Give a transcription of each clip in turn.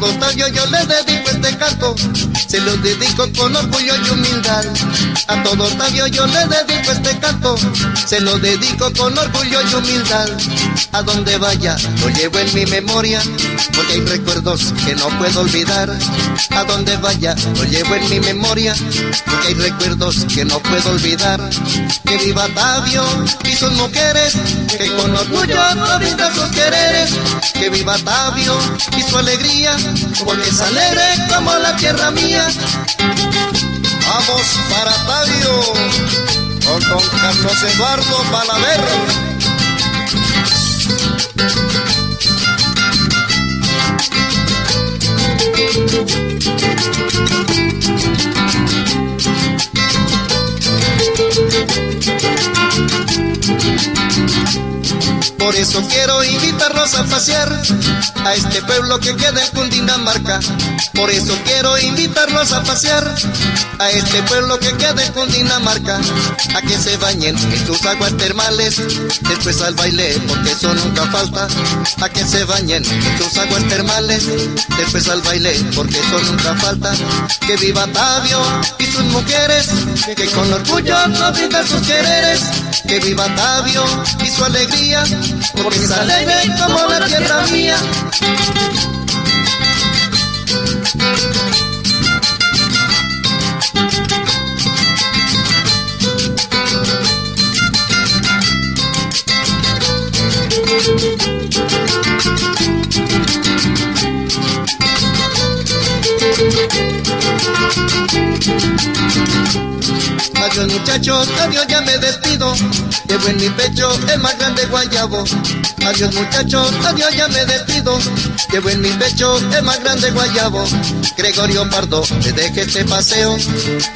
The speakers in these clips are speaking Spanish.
todo se lo dedico con orgullo y humildad. A todo tallo yo le dedico este canto, se lo dedico con orgullo y humildad. A donde vaya lo llevo en mi memoria, porque hay recuerdos que no puedo olvidar. A donde vaya lo llevo en mi memoria, porque hay recuerdos que no puedo olvidar. Que viva Tabio y sus mujeres, que con orgullo no sus quereres. Que viva Tabio y su alegría, porque es como la tierra mía. Vamos para Tabio, con don Carlos Eduardo Balaver. Por eso quiero invitarlos a pasear a este pueblo que queda en Cundinamarca. Por eso quiero invitarlos a pasear a este pueblo que queda en Cundinamarca. A que se bañen en sus aguas termales, después al baile, porque eso nunca falta. A que se bañen en sus aguas termales, después al baile, porque eso nunca falta. Que viva Tabio y sus mujeres, que con orgullo no brindan sus quereres. Que viva Tabio y su alegría, porque es alegre como la tierra mía. Adiós muchachos, adiós ya me despido. Llevo en mi pecho el más grande guayabo. Adiós muchachos, adiós ya me despido. Llevo en mi pecho el más grande guayabo. Gregorio Pardo, te deje este paseo.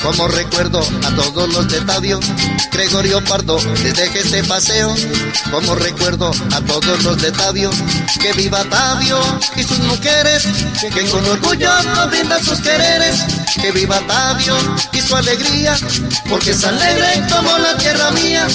Como recuerdo a todos los de Tabio. Gregorio Pardo, te deje este paseo. Como recuerdo a todos los de Tabio. Que viva Tabio y sus mujeres. Que con orgullo nos brindan sus quereres. Que viva Tabio y su alegría. Porque es alegre como la tierra mía.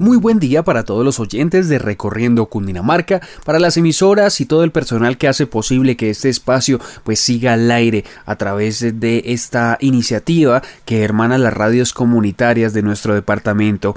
Muy buen día para todos los oyentes de Recorriendo Cundinamarca, para las emisoras y todo el personal que hace posible que este espacio pues siga al aire a través de esta iniciativa que hermana las radios comunitarias de nuestro departamento.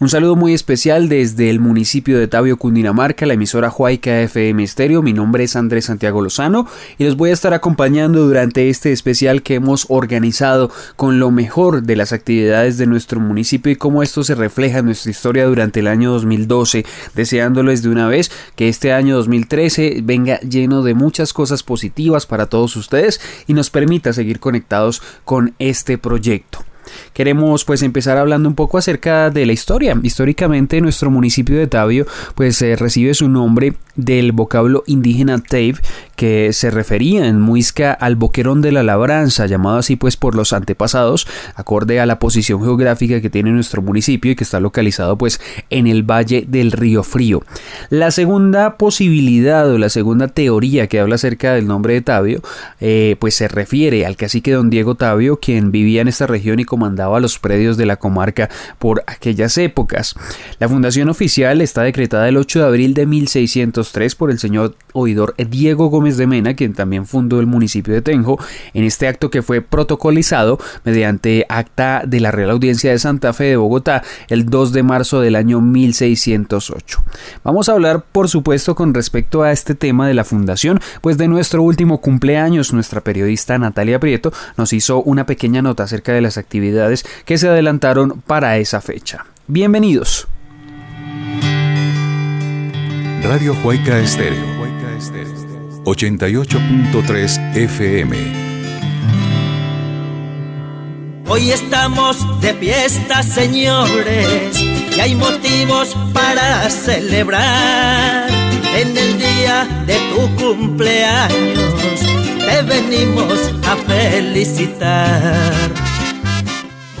Un saludo muy especial desde el municipio de Tabio, Cundinamarca, la emisora Huayca FM Estéreo. Mi nombre es Andrés Santiago Lozano y los voy a estar acompañando durante este especial que hemos organizado con lo mejor de las actividades de nuestro municipio y cómo esto se refleja en nuestra historia durante el año 2012, deseándoles de una vez que este año 2013 venga lleno de muchas cosas positivas para todos ustedes y nos permita seguir conectados con este proyecto. Queremos pues empezar hablando un poco acerca de la historia. Históricamente nuestro municipio de Tabio pues eh, recibe su nombre del vocablo indígena Tave que se refería en muisca al boquerón de la labranza, llamado así pues por los antepasados, acorde a la posición geográfica que tiene nuestro municipio y que está localizado pues en el valle del río Frío. La segunda posibilidad o la segunda teoría que habla acerca del nombre de Tabio eh, pues se refiere al cacique don Diego Tabio, quien vivía en esta región y comandaba los predios de la comarca por aquellas épocas. La fundación oficial está decretada el 8 de abril de 1603 por el señor oidor Diego Gómez de Mena, quien también fundó el municipio de Tenjo, en este acto que fue protocolizado mediante acta de la Real Audiencia de Santa Fe de Bogotá el 2 de marzo del año 1608. Vamos a hablar, por supuesto, con respecto a este tema de la fundación, pues de nuestro último cumpleaños, nuestra periodista Natalia Prieto nos hizo una pequeña nota acerca de las actividades que se adelantaron para esa fecha. Bienvenidos. Radio Huayca Estéreo 88.3 FM. Hoy estamos de fiesta, señores, y hay motivos para celebrar. En el día de tu cumpleaños, te venimos a felicitar.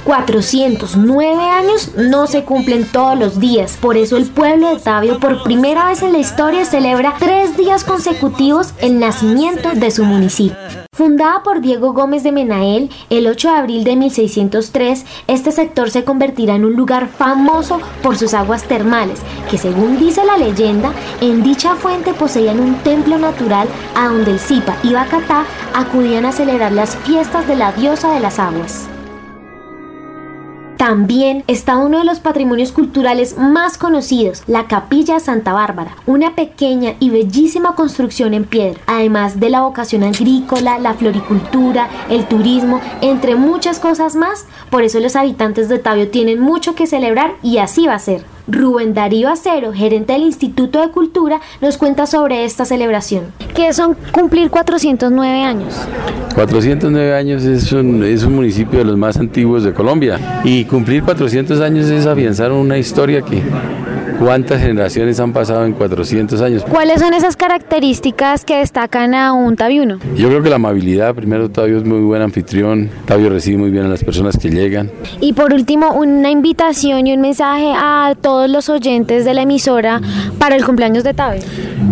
409 años no se cumplen todos los días, por eso el pueblo de Tabio por primera vez en la historia celebra tres días consecutivos el nacimiento de su municipio. Fundada por Diego Gómez de Menael el 8 de abril de 1603, este sector se convertirá en un lugar famoso por sus aguas termales, que según dice la leyenda, en dicha fuente poseían un templo natural a donde el Zipa y Bacatá acudían a celebrar las fiestas de la diosa de las aguas. También está uno de los patrimonios culturales más conocidos, la Capilla Santa Bárbara, una pequeña y bellísima construcción en piedra, además de la vocación agrícola, la floricultura, el turismo, entre muchas cosas más. Por eso los habitantes de Tabio tienen mucho que celebrar y así va a ser. Rubén Darío Acero, gerente del Instituto de Cultura, nos cuenta sobre esta celebración. ¿Qué son cumplir 409 años? 409 años es un, es un municipio de los más antiguos de Colombia y cumplir 400 años es afianzar una historia que ¿Cuántas generaciones han pasado en 400 años? ¿Cuáles son esas características que destacan a un tabiuno? Yo creo que la amabilidad, primero Tabio es muy buen anfitrión, Tabio recibe muy bien a las personas que llegan. Y por último, una invitación y un mensaje a todos los oyentes de la emisora para el cumpleaños de Tabio.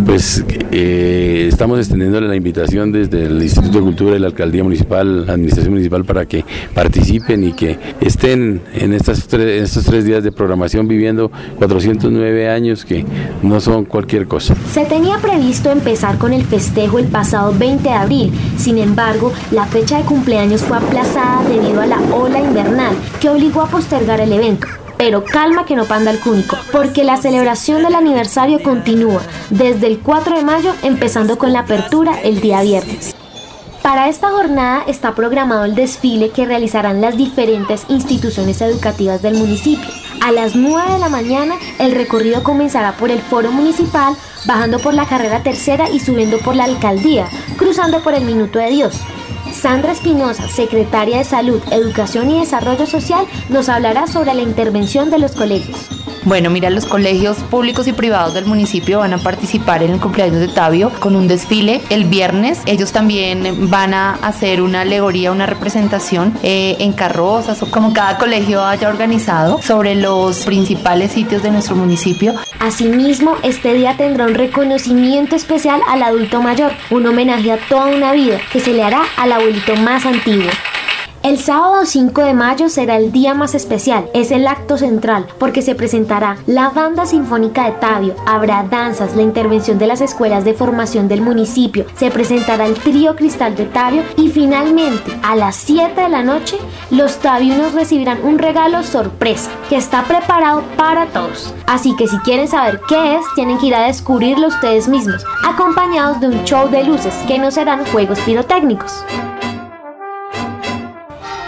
Pues eh, estamos extendiéndole la invitación desde el Instituto de Cultura y la Alcaldía Municipal, la Administración Municipal, para que participen y que estén en, estas en estos tres días de programación viviendo 400 nueve años que no son cualquier cosa. Se tenía previsto empezar con el festejo el pasado 20 de abril, sin embargo, la fecha de cumpleaños fue aplazada debido a la ola invernal que obligó a postergar el evento. Pero calma que no panda el cúnico, porque la celebración del aniversario continúa desde el 4 de mayo, empezando con la apertura el día viernes. Para esta jornada está programado el desfile que realizarán las diferentes instituciones educativas del municipio. A las 9 de la mañana el recorrido comenzará por el foro municipal, bajando por la carrera tercera y subiendo por la alcaldía, cruzando por el Minuto de Dios. Sandra Espinosa, secretaria de Salud, Educación y Desarrollo Social, nos hablará sobre la intervención de los colegios. Bueno, mira, los colegios públicos y privados del municipio van a participar en el cumpleaños de Tabio con un desfile el viernes. Ellos también van a hacer una alegoría, una representación eh, en carrozas o como cada colegio haya organizado sobre los principales sitios de nuestro municipio. Asimismo, este día tendrá un reconocimiento especial al adulto mayor, un homenaje a toda una vida que se le hará al abuelito más antiguo. El sábado 5 de mayo será el día más especial, es el acto central, porque se presentará la banda sinfónica de Tabio, habrá danzas, la intervención de las escuelas de formación del municipio, se presentará el trío cristal de Tabio y finalmente a las 7 de la noche los tabiunos recibirán un regalo sorpresa que está preparado para todos. Así que si quieren saber qué es, tienen que ir a descubrirlo ustedes mismos, acompañados de un show de luces que no serán juegos pirotécnicos.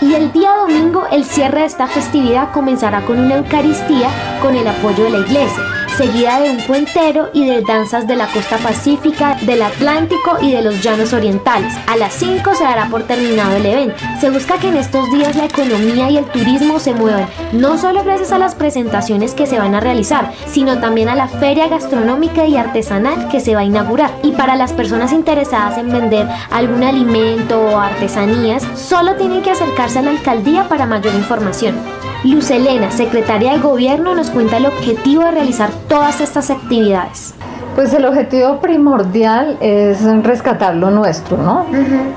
Y el día domingo el cierre de esta festividad comenzará con una Eucaristía con el apoyo de la iglesia seguida de un puentero y de danzas de la costa pacífica, del Atlántico y de los llanos orientales. A las 5 se dará por terminado el evento. Se busca que en estos días la economía y el turismo se muevan, no solo gracias a las presentaciones que se van a realizar, sino también a la feria gastronómica y artesanal que se va a inaugurar. Y para las personas interesadas en vender algún alimento o artesanías, solo tienen que acercarse a la alcaldía para mayor información. Luz Elena, secretaria de Gobierno, nos cuenta el objetivo de realizar todas estas actividades. Pues el objetivo primordial es rescatar lo nuestro, ¿no?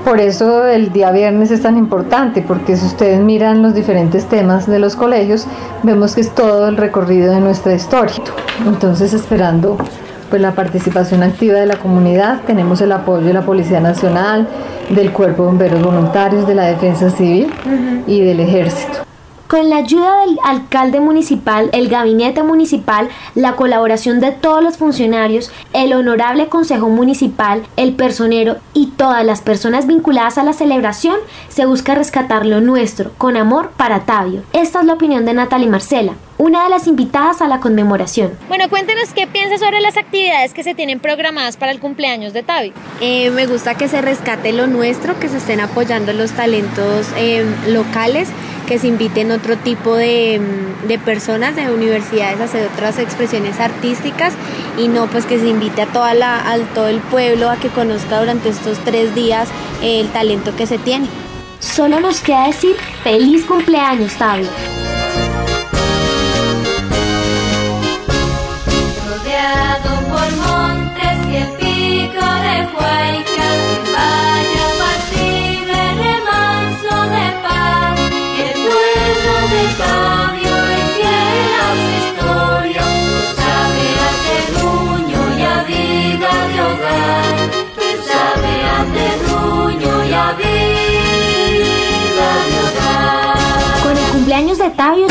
Por eso el día viernes es tan importante, porque si ustedes miran los diferentes temas de los colegios, vemos que es todo el recorrido de nuestra historia. Entonces, esperando pues la participación activa de la comunidad, tenemos el apoyo de la Policía Nacional, del Cuerpo de Bomberos Voluntarios, de la Defensa Civil y del Ejército. Con la ayuda del alcalde municipal, el gabinete municipal, la colaboración de todos los funcionarios, el honorable consejo municipal, el personero y todas las personas vinculadas a la celebración, se busca rescatar lo nuestro, con amor para Tabio. Esta es la opinión de Natalie Marcela, una de las invitadas a la conmemoración. Bueno, cuéntenos qué piensa sobre las actividades que se tienen programadas para el cumpleaños de Tabio. Eh, me gusta que se rescate lo nuestro, que se estén apoyando los talentos eh, locales que se inviten otro tipo de, personas de universidades a hacer otras expresiones artísticas y no pues que se invite a, toda la, todo el pueblo a que conozca durante estos tres días el talento que se tiene. Solo nos queda decir feliz cumpleaños, Tabio. cumpleaños de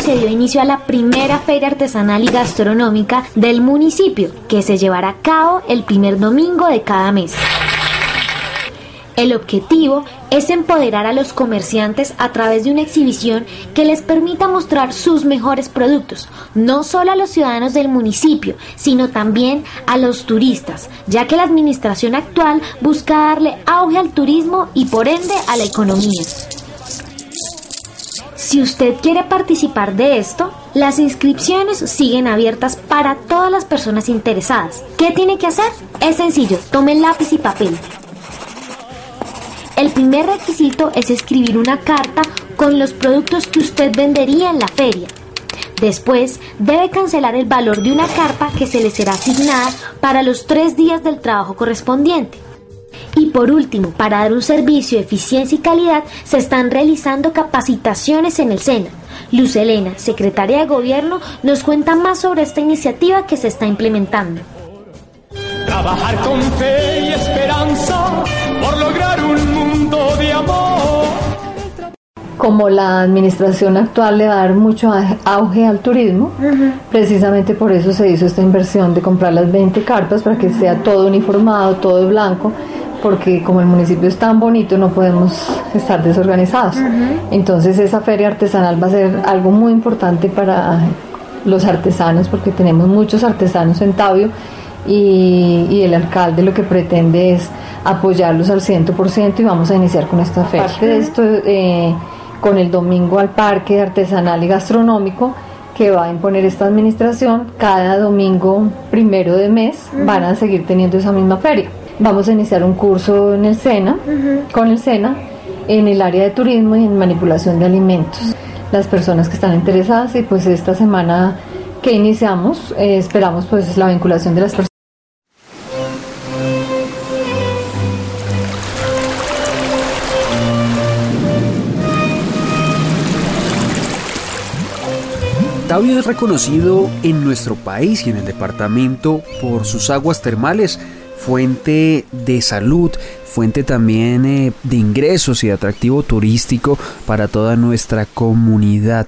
Se dio inicio a la primera feria artesanal y gastronómica del municipio, que se llevará a cabo el primer domingo de cada mes. El objetivo es empoderar a los comerciantes a través de una exhibición que les permita mostrar sus mejores productos, no solo a los ciudadanos del municipio, sino también a los turistas, ya que la administración actual busca darle auge al turismo y por ende a la economía. Si usted quiere participar de esto, las inscripciones siguen abiertas para todas las personas interesadas. ¿Qué tiene que hacer? Es sencillo, tome lápiz y papel. El primer requisito es escribir una carta con los productos que usted vendería en la feria. Después, debe cancelar el valor de una carta que se le será asignada para los tres días del trabajo correspondiente. Y por último, para dar un servicio de eficiencia y calidad, se están realizando capacitaciones en el SENA. Luz Elena, secretaria de Gobierno, nos cuenta más sobre esta iniciativa que se está implementando. Trabajar con fe y esperanza por lograr un mundo de amor. Como la administración actual le va a dar mucho auge al turismo, precisamente por eso se hizo esta inversión de comprar las 20 carpas para que sea todo uniformado, todo blanco porque como el municipio es tan bonito no podemos estar desorganizados. Entonces esa feria artesanal va a ser algo muy importante para los artesanos porque tenemos muchos artesanos en Tabio y, el alcalde lo que pretende es apoyarlos al 100% y vamos a iniciar con esta feria. Aparte de esto, eh, con el domingo al parque artesanal y gastronómico, que va a imponer esta administración, cada domingo primero de mes van a seguir teniendo esa misma feria. Vamos a iniciar un curso en el SENA, con el SENA, en el área de turismo y en manipulación de alimentos. Las personas que están interesadas y pues esta semana que iniciamos eh, esperamos pues la vinculación de las personas. Tabio es reconocido en nuestro país y en el departamento por sus aguas termales fuente de salud, fuente también eh, de ingresos y de atractivo turístico para toda nuestra comunidad.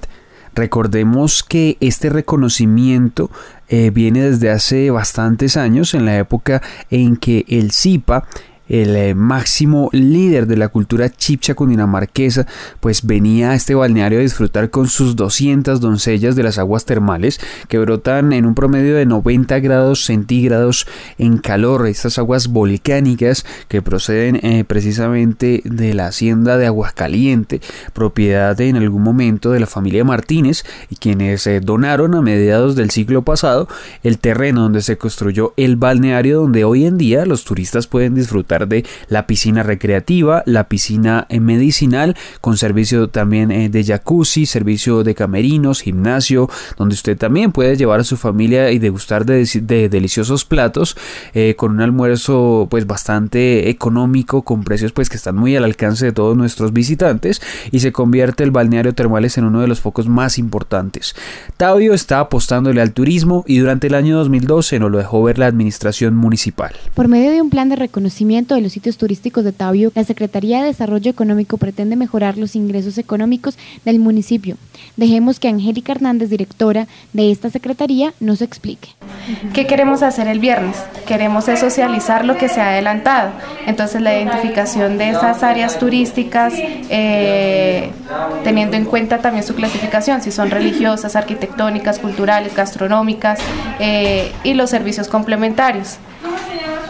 Recordemos que este reconocimiento eh, viene desde hace bastantes años, en la época en que el CIPA el eh, máximo líder de la cultura chipcha cundinamarquesa, pues venía a este balneario a disfrutar con sus 200 doncellas de las aguas termales que brotan en un promedio de 90 grados centígrados en calor. Estas aguas volcánicas que proceden eh, precisamente de la hacienda de Aguascaliente, propiedad en algún momento de la familia Martínez y quienes eh, donaron a mediados del siglo pasado el terreno donde se construyó el balneario donde hoy en día los turistas pueden disfrutar de la piscina recreativa, la piscina eh, medicinal, con servicio también eh, de jacuzzi, servicio de camerinos, gimnasio, donde usted también puede llevar a su familia y degustar de, deliciosos platos eh, con un almuerzo pues bastante económico, con precios pues que están muy al alcance de todos nuestros visitantes y se convierte el balneario termales en uno de los focos más importantes. Tabio está apostándole al turismo y durante el año 2012 nos lo dejó ver la administración municipal. Por medio de un plan de reconocimiento de los sitios turísticos de Tabio, la Secretaría de Desarrollo Económico pretende mejorar los ingresos económicos del municipio. Dejemos que Angélica Hernández, directora de esta Secretaría, nos explique. ¿Qué queremos hacer el viernes? Queremos socializar lo que se ha adelantado. Entonces la identificación de esas áreas turísticas, eh, teniendo en cuenta también su clasificación, si son religiosas, arquitectónicas, culturales, gastronómicas eh, y los servicios complementarios.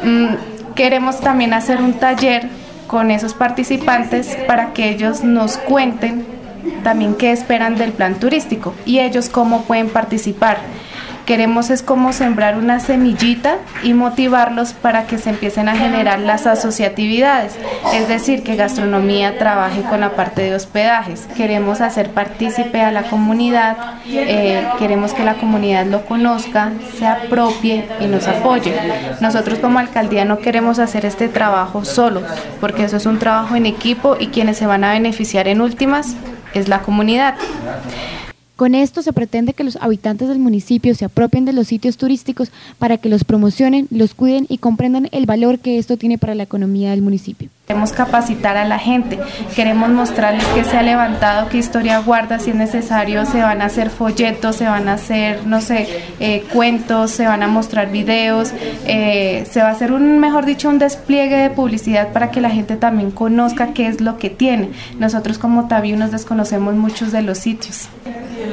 Mm, queremos también hacer un taller con esos participantes para que ellos nos cuenten también qué esperan del plan turístico y ellos cómo pueden participar. Queremos es como sembrar una semillita y motivarlos para que se empiecen a generar las asociatividades, es decir, que gastronomía trabaje con la parte de hospedajes. Queremos hacer partícipe a la comunidad, eh, queremos que la comunidad lo conozca, se apropie y nos apoye. Nosotros como alcaldía no queremos hacer este trabajo solo, porque eso es un trabajo en equipo y quienes se van a beneficiar en últimas es la comunidad. Con esto se pretende que los habitantes del municipio se apropien de los sitios turísticos para que los promocionen, los cuiden y comprendan el valor que esto tiene para la economía del municipio. Queremos capacitar a la gente, queremos mostrarles que se ha levantado, qué historia guarda, si es necesario se van a hacer folletos, se van a hacer, no sé, eh, cuentos, se van a mostrar videos, eh, se va a hacer un, mejor dicho, un despliegue de publicidad para que la gente también conozca qué es lo que tiene. Nosotros como Tabiu nos desconocemos muchos de los sitios.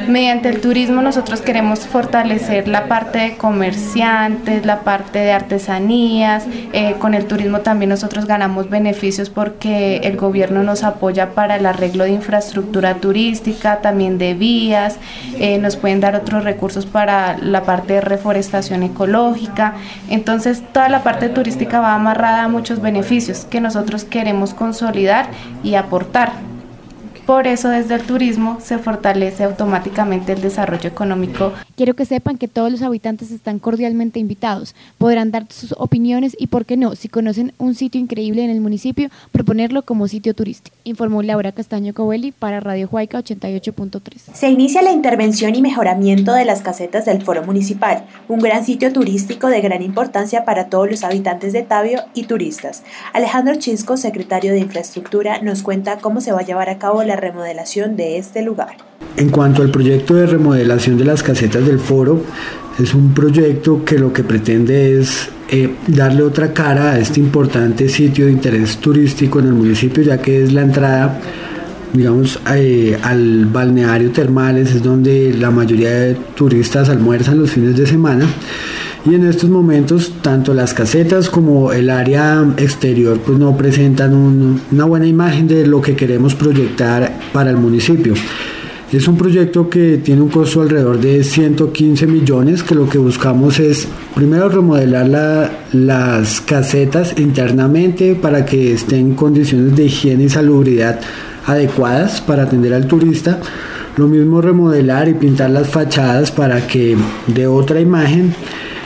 Mediante el turismo nosotros queremos fortalecer la parte de comerciantes, la parte de artesanías, eh, con el turismo también nosotros ganamos beneficios porque el gobierno nos apoya para el arreglo de infraestructura turística, también de vías, eh, nos pueden dar otros recursos para la parte de reforestación ecológica, entonces toda la parte turística va amarrada a muchos beneficios que nosotros queremos consolidar y aportar. Por eso desde el turismo se fortalece automáticamente el desarrollo económico. Quiero que sepan que todos los habitantes están cordialmente invitados. Podrán dar sus opiniones y, por qué no, si conocen un sitio increíble en el municipio, proponerlo como sitio turístico. Informó Laura Castaño Covelli para Radio Huayca 88.3. Se inicia la intervención y mejoramiento de las casetas del Foro Municipal, un gran sitio turístico de gran importancia para todos los habitantes de Tabio y turistas. Alejandro Chisco, secretario de Infraestructura, nos cuenta cómo se va a llevar a cabo la remodelación de este lugar. En cuanto al proyecto de remodelación de las casetas del foro, es un proyecto que lo que pretende es eh, darle otra cara a este importante sitio de interés turístico en el municipio, ya que es la entrada digamos, eh, al balneario termales, es donde la mayoría de turistas almuerzan los fines de semana. Y en estos momentos, tanto las casetas como el área exterior pues no presentan una buena imagen de lo que queremos proyectar para el municipio. Es un proyecto que tiene un costo alrededor de 115 millones, que lo que buscamos es primero remodelar las casetas internamente para que estén en condiciones de higiene y salubridad adecuadas para atender al turista. Lo mismo remodelar y pintar las fachadas para que de otra imagen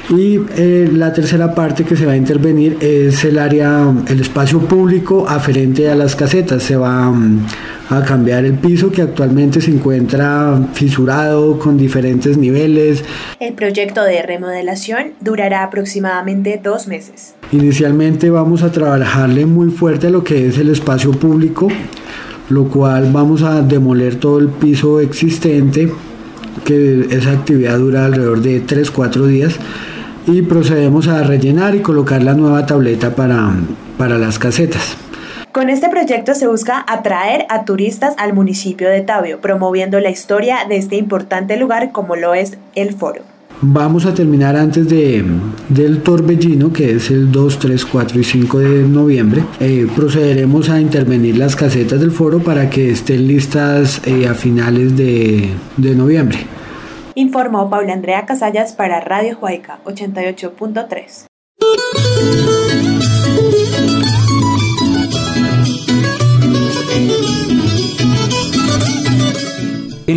y eh, la tercera parte que se va a intervenir es el área, el espacio público aferente a las casetas. Se va mm, a cambiar el piso que actualmente se encuentra fisurado con diferentes niveles. El proyecto de remodelación durará aproximadamente dos meses. Inicialmente vamos a trabajarle muy fuerte a lo que es el espacio público, lo cual vamos a demoler todo el piso existente, que esa actividad dura alrededor de 3-4 días y procedemos a rellenar y colocar la nueva tableta para, para las casetas. Con este proyecto se busca atraer a turistas al municipio de Tabio, promoviendo la historia de este importante lugar como lo es el foro. Vamos a terminar antes de, del torbellino, que es el 2, 3, 4 y 5 de noviembre. Eh, procederemos a intervenir las casetas del foro para que estén listas eh, a finales de, de noviembre informó Paula Andrea Casallas para Radio Huayca 88.3.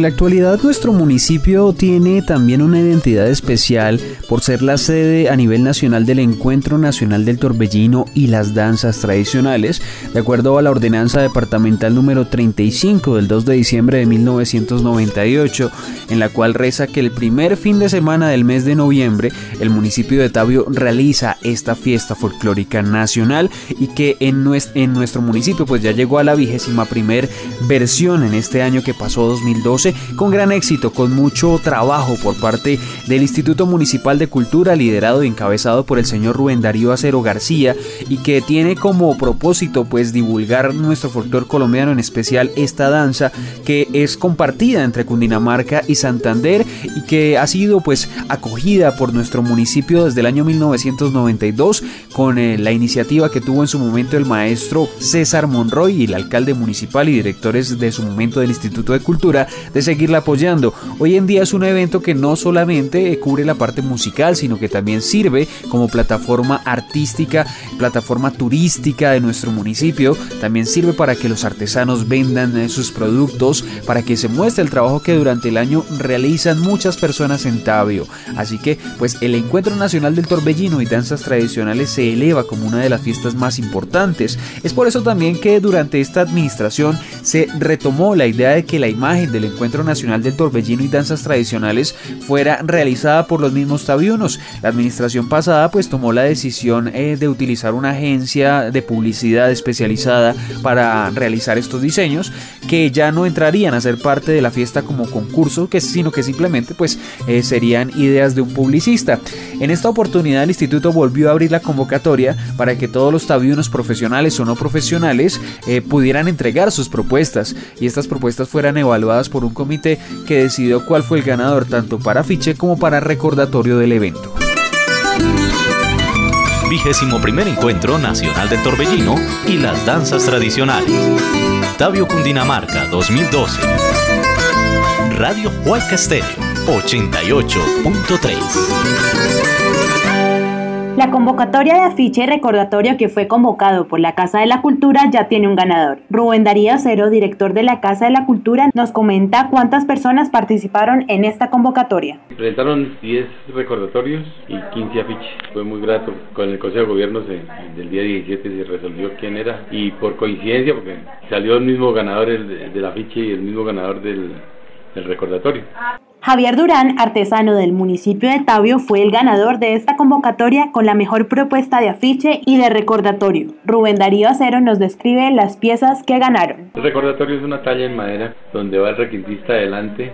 la actualidad nuestro municipio tiene también una identidad especial por ser la sede a nivel nacional del Encuentro Nacional del Torbellino y las danzas tradicionales, de acuerdo a la ordenanza departamental número 35 del 2 de diciembre de 1998, en la cual reza que el primer fin de semana del mes de noviembre el municipio de Tabio realiza esta fiesta folclórica nacional y que en nuestro, en nuestro municipio pues ya llegó a la vigésima primer versión en este año que pasó 2012 con gran éxito, con mucho trabajo por parte del Instituto Municipal de Cultura, liderado y encabezado por el señor Rubén Darío Acero García, y que tiene como propósito pues divulgar nuestro folclore colombiano, en especial esta danza que es compartida entre Cundinamarca y Santander y que ha sido pues acogida por nuestro municipio desde el año 1992 con eh, la iniciativa que tuvo en su momento el maestro César Monroy el alcalde municipal y directores de su momento del Instituto de Cultura de seguirla apoyando. Hoy en día es un evento que no solamente cubre la parte musical, sino que también sirve como plataforma artística, plataforma turística de nuestro municipio. También sirve para que los artesanos vendan eh, sus productos, para que se muestre el trabajo que durante el año realizan muchas personas en Tabio. Así que, pues el Encuentro Nacional del Torbellino y Danzas Tradicionales se eleva como una de las fiestas más importantes. Es por eso también que durante esta administración se retomó la idea de que la imagen del Encuentro Nacional del Torbellino y Danzas Tradicionales fuera realizada por los mismos tabionos. La administración pasada pues tomó la decisión eh, de utilizar una agencia de publicidad especializada para realizar estos diseños que ya no entrarían a ser parte de la fiesta como concurso, que, sino que simplemente pues eh, serían ideas de un publicista. En esta oportunidad el instituto volvió a abrir la convocatoria para que todos los tabionos profesionales o no profesionales eh, pudieran entregar sus propuestas y estas propuestas fueran evaluadas por un comité que decidió cuál fue el ganador tanto para afiche como para recordatorio del evento. Vigésimo primer Encuentro Nacional del Torbellino y las danzas tradicionales. Tabio Cundinamarca 2012. Radio Huayca Estéreo 88.3. La convocatoria de afiche y recordatorio que fue convocado por la Casa de la Cultura ya tiene un ganador. Rubén Darío Cero, director de la Casa de la Cultura, nos comenta cuántas personas participaron en esta convocatoria. Presentaron 10 recordatorios y 15 afiches. Fue muy grato. Con el Consejo de Gobierno del día 17 se resolvió quién era y por coincidencia, porque salió el mismo ganador del, afiche y el mismo ganador del recordatorio. Javier Durán, artesano del municipio de Tabio, fue el ganador de esta convocatoria con la mejor propuesta de afiche y de recordatorio. Rubén Darío Acero nos describe las piezas que ganaron. El recordatorio es una talla en madera donde va el requintista adelante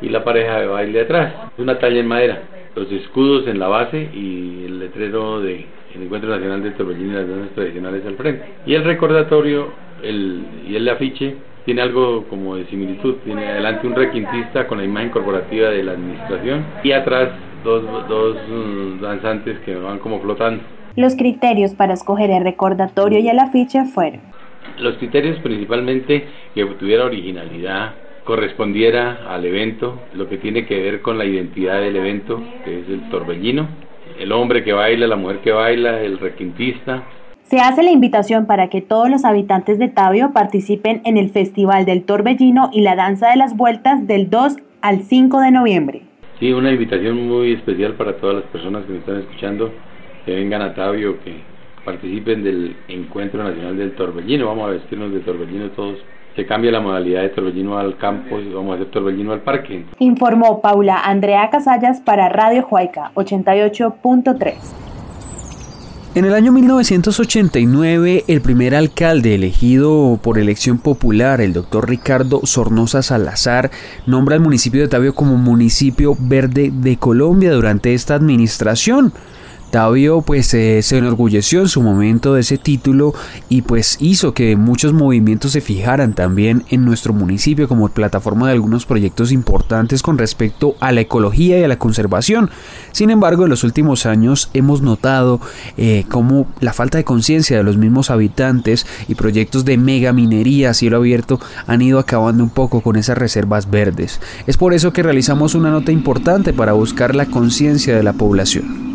y la pareja de baile atrás. Es una talla en madera. Los escudos en la base y el letrero de Encuentro Nacional de Torbellino y las danzas tradicionales al frente. Y el recordatorio y el afiche tiene algo como de similitud. Tiene adelante un requintista con la imagen corporativa de la administración y atrás dos, dos mm, danzantes que van como flotando. Los criterios para escoger el recordatorio y el afiche fueron. Los criterios principalmente que tuviera originalidad, correspondiera al evento, lo que tiene que ver con la identidad del evento, que es el torbellino, el hombre que baila, la mujer que baila, el requintista, se hace la invitación para que todos los habitantes de Tabio participen en el Festival del Torbellino y la Danza de las Vueltas del 2 al 5 de noviembre. Sí, una invitación muy especial para todas las personas que me están escuchando, que vengan a Tabio, que participen del Encuentro Nacional del Torbellino. Vamos a vestirnos de Torbellino todos. Se cambia la modalidad de Torbellino al campo y vamos a hacer Torbellino al parque. Informó Paula Andrea Casallas para Radio Huayca 88.3. En el año 1989, el primer alcalde elegido por elección popular, el doctor Ricardo Sornosa Salazar, nombra al municipio de Tabio como municipio verde de Colombia durante esta administración. Octavio pues eh, se enorgulleció en su momento de ese título y pues hizo que muchos movimientos se fijaran también en nuestro municipio como plataforma de algunos proyectos importantes con respecto a la ecología y a la conservación. Sin embargo, en los últimos años hemos notado eh, cómo la falta de conciencia de los mismos habitantes y proyectos de mega minería a cielo abierto han ido acabando un poco con esas reservas verdes. Es por eso que realizamos una nota importante para buscar la conciencia de la población.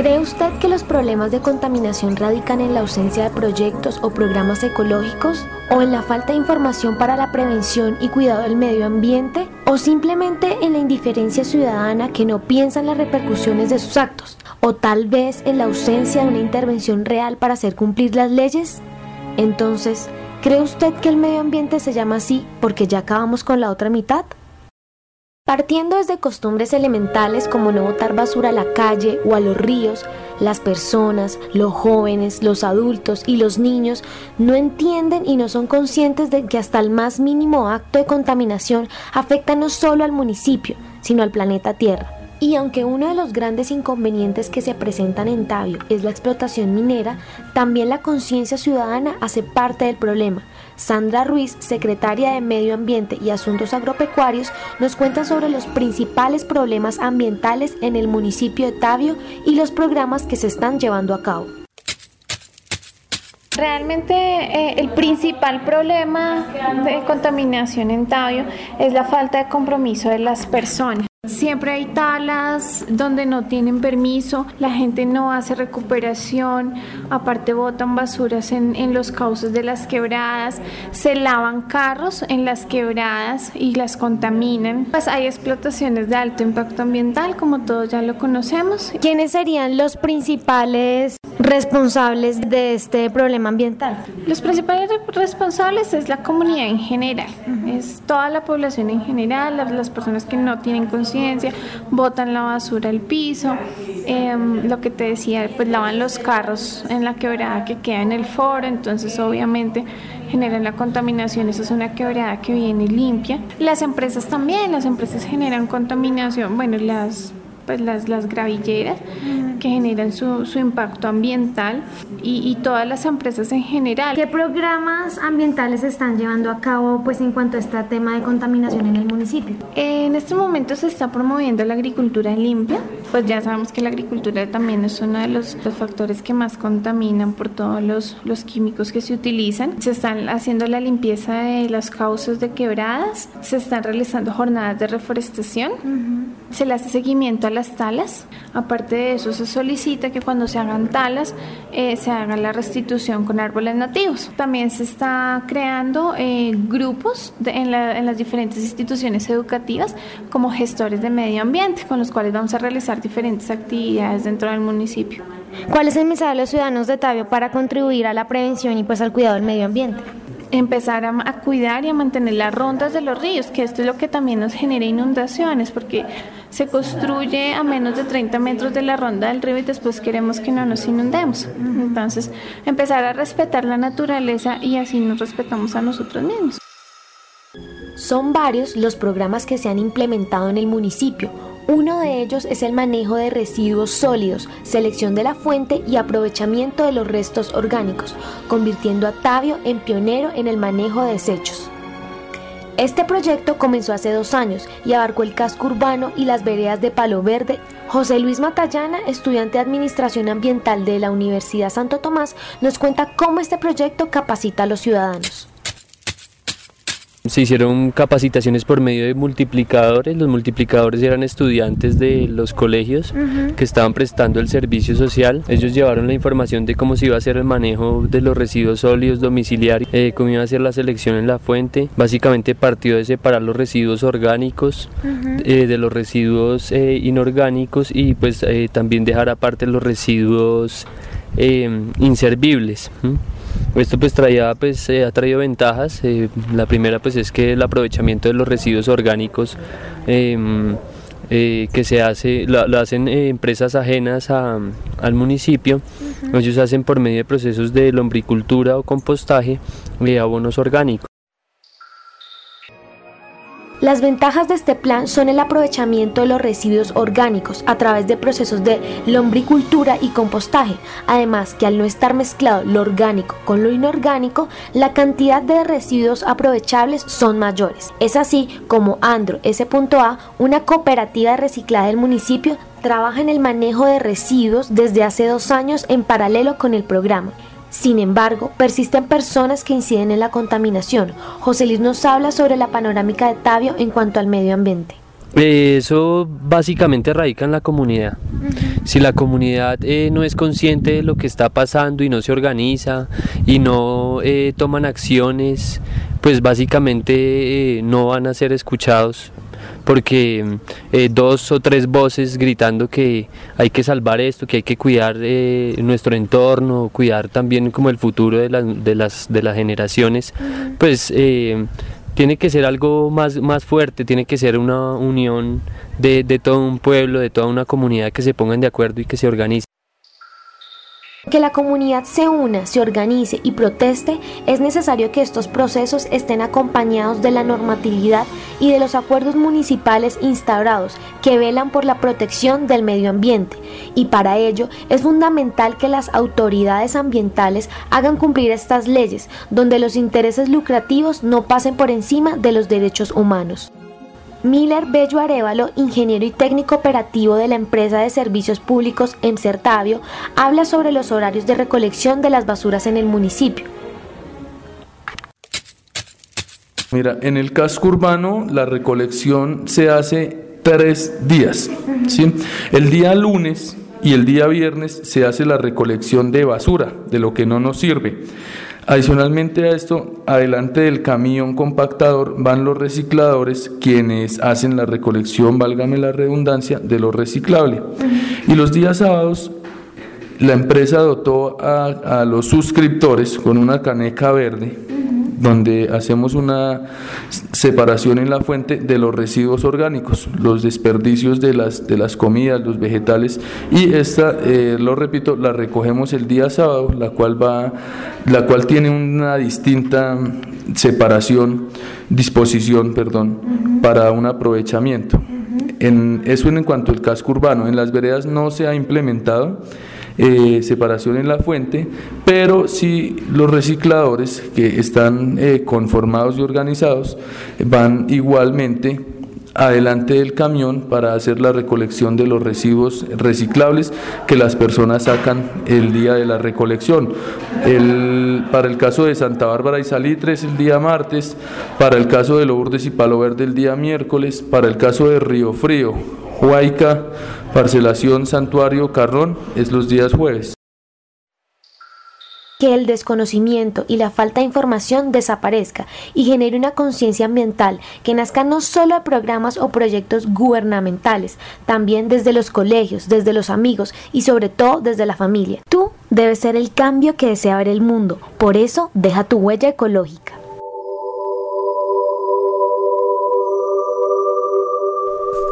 ¿Cree usted que los problemas de contaminación radican en la ausencia de proyectos o programas ecológicos o en la falta de información para la prevención y cuidado del medio ambiente o simplemente en la indiferencia ciudadana que no piensa en las repercusiones de sus actos o tal vez en la ausencia de una intervención real para hacer cumplir las leyes? Entonces, ¿cree usted que el medio ambiente se llama así porque ya acabamos con la otra mitad? Partiendo desde costumbres elementales como no botar basura a la calle o a los ríos, las personas, los jóvenes, los adultos y los niños no entienden y no son conscientes de que hasta el más mínimo acto de contaminación afecta no solo al municipio, sino al planeta Tierra. Y aunque uno de los grandes inconvenientes que se presentan en Tabio es la explotación minera, también la conciencia ciudadana hace parte del problema, Sandra Ruiz, secretaria de Medio Ambiente y Asuntos Agropecuarios, nos cuenta sobre los principales problemas ambientales en el municipio de Tabio y los programas que se están llevando a cabo. Realmente eh, el principal problema de contaminación en Tabio es la falta de compromiso de las personas. Siempre hay talas donde no tienen permiso, la gente no hace recuperación, aparte botan basuras en, en, los cauces de las quebradas, se lavan carros en las quebradas y las contaminan. Pues hay explotaciones de alto impacto ambiental, como todos ya lo conocemos. ¿Quiénes serían los principales responsables de este problema ambiental? Los principales responsables es la comunidad en general, es toda la población en general, las, las personas que no tienen conciencia botan la basura al piso, em, lo que te decía, pues lavan los carros en la quebrada que queda en el foro, entonces obviamente generan la contaminación, esa es una quebrada que viene limpia. Las empresas también, las empresas generan contaminación, bueno, las pues las, las gravilleras que generan su, su impacto ambiental y, y, todas las empresas en general. ¿Qué programas ambientales se están llevando a cabo pues en cuanto a este tema de contaminación en el municipio? En este momento se está promoviendo la agricultura limpia, pues ya sabemos que la agricultura también es uno de los, los factores que más contaminan por todos los, los químicos que se utilizan. Se están haciendo la limpieza de las causas de quebradas, se están realizando jornadas de reforestación, uh -huh. se le hace seguimiento a las talas, aparte de eso se solicita que cuando se hagan talas eh, se haga la restitución con árboles nativos. También se está creando eh, grupos de, en, la, en las diferentes instituciones educativas como gestores de medio ambiente, con los cuales vamos a realizar diferentes actividades dentro del municipio. ¿Cuál es el mensaje de los ciudadanos de Tabio para contribuir a la prevención y pues al cuidado del medio ambiente? Empezar a, a, cuidar y a mantener las rondas de los ríos, que esto es lo que también nos genera inundaciones, porque se construye a menos de 30 metros de la ronda del río y después queremos que no nos inundemos. Entonces, empezar a respetar la naturaleza y así nos respetamos a nosotros mismos. Son varios los programas que se han implementado en el municipio. Uno de ellos es el manejo de residuos sólidos, selección de la fuente y aprovechamiento de los restos orgánicos, convirtiendo a Tabio en pionero en el manejo de desechos. Este proyecto comenzó hace dos años y abarcó el casco urbano y las veredas de Palo Verde. José Luis Matallana, estudiante de Administración Ambiental de la Universidad Santo Tomás, nos cuenta cómo este proyecto capacita a los ciudadanos. Se hicieron capacitaciones por medio de multiplicadores. Los multiplicadores eran estudiantes de los colegios uh -huh. que estaban prestando el servicio social. Ellos llevaron la información de cómo se iba a hacer el manejo de los residuos sólidos domiciliarios, eh, cómo iba a ser la selección en la fuente. Básicamente partió de separar los residuos orgánicos uh -huh. eh, de los residuos eh, inorgánicos y pues también dejar aparte los residuos inservibles. Esto pues traía pues eh, ha traído ventajas. Eh, la primera pues es que el aprovechamiento de los residuos orgánicos eh, que se hace lo, lo hacen empresas ajenas a, al municipio. Uh -huh. Ellos hacen por medio de procesos de lombricultura o compostaje abonos orgánicos. Las ventajas de este plan son el aprovechamiento de los residuos orgánicos a través de procesos de lombricultura y compostaje, además que al no estar mezclado lo orgánico con lo inorgánico, la cantidad de residuos aprovechables son mayores. Es así como Andro S.A, una cooperativa de reciclaje del municipio, trabaja en el manejo de residuos desde hace dos años en paralelo con el programa. Sin embargo, persisten personas que inciden en la contaminación. José Luis nos habla sobre la panorámica de Tabio en cuanto al medio ambiente. Eso básicamente radica en la comunidad. Uh -huh. Si la comunidad eh, no es consciente de lo que está pasando y no se organiza y no eh, toman acciones, pues básicamente eh, no van a ser escuchados porque eh, dos o tres voces gritando que hay que salvar esto, que hay que cuidar eh, nuestro entorno, cuidar también como el futuro de, la, de, las, de las generaciones, pues eh, tiene que ser algo más, más fuerte, tiene que ser una unión de, de todo un pueblo, de toda una comunidad que se pongan de acuerdo y que se organice. Que la comunidad se una, se organice y proteste, es necesario que estos procesos estén acompañados de la normatividad y de los acuerdos municipales instaurados que velan por la protección del medio ambiente. Y para ello es fundamental que las autoridades ambientales hagan cumplir estas leyes, donde los intereses lucrativos no pasen por encima de los derechos humanos. Miller Bello Arevalo, ingeniero y técnico operativo de la empresa de servicios públicos Emcertavio, habla sobre los horarios de recolección de las basuras en el municipio. Mira, en el casco urbano la recolección se hace tres días. ¿sí? El día lunes y el día viernes se hace la recolección de basura, de lo que no nos sirve. Adicionalmente a esto, adelante del camión compactador van los recicladores quienes hacen la recolección, válgame la redundancia, de lo reciclable. Y los días sábados la empresa dotó a, a los suscriptores con una caneca verde donde hacemos una separación en la fuente de los residuos orgánicos, los desperdicios de las, de las comidas, los vegetales, y esta, eh, lo repito, la recogemos el día sábado, la cual, va, la cual tiene una distinta separación, disposición, perdón, para un aprovechamiento. En, eso en cuanto al casco urbano, en las veredas no se ha implementado. Eh, separación en la fuente, pero si los recicladores que están eh, conformados y organizados van igualmente adelante del camión para hacer la recolección de los residuos reciclables que las personas sacan el día de la recolección. Para el caso de Santa Bárbara y Salitres el día martes, para el caso de Lourdes y Palo Verde el día miércoles, para el caso de Río Frío, Huayca, Parcelación Santuario Carrón es los días jueves. Que el desconocimiento y la falta de información desaparezca y genere una conciencia ambiental que nazca no solo de programas o proyectos gubernamentales, también desde los colegios, desde los amigos y sobre todo desde la familia. Tú debes ser el cambio que desea ver el mundo, por eso deja tu huella ecológica.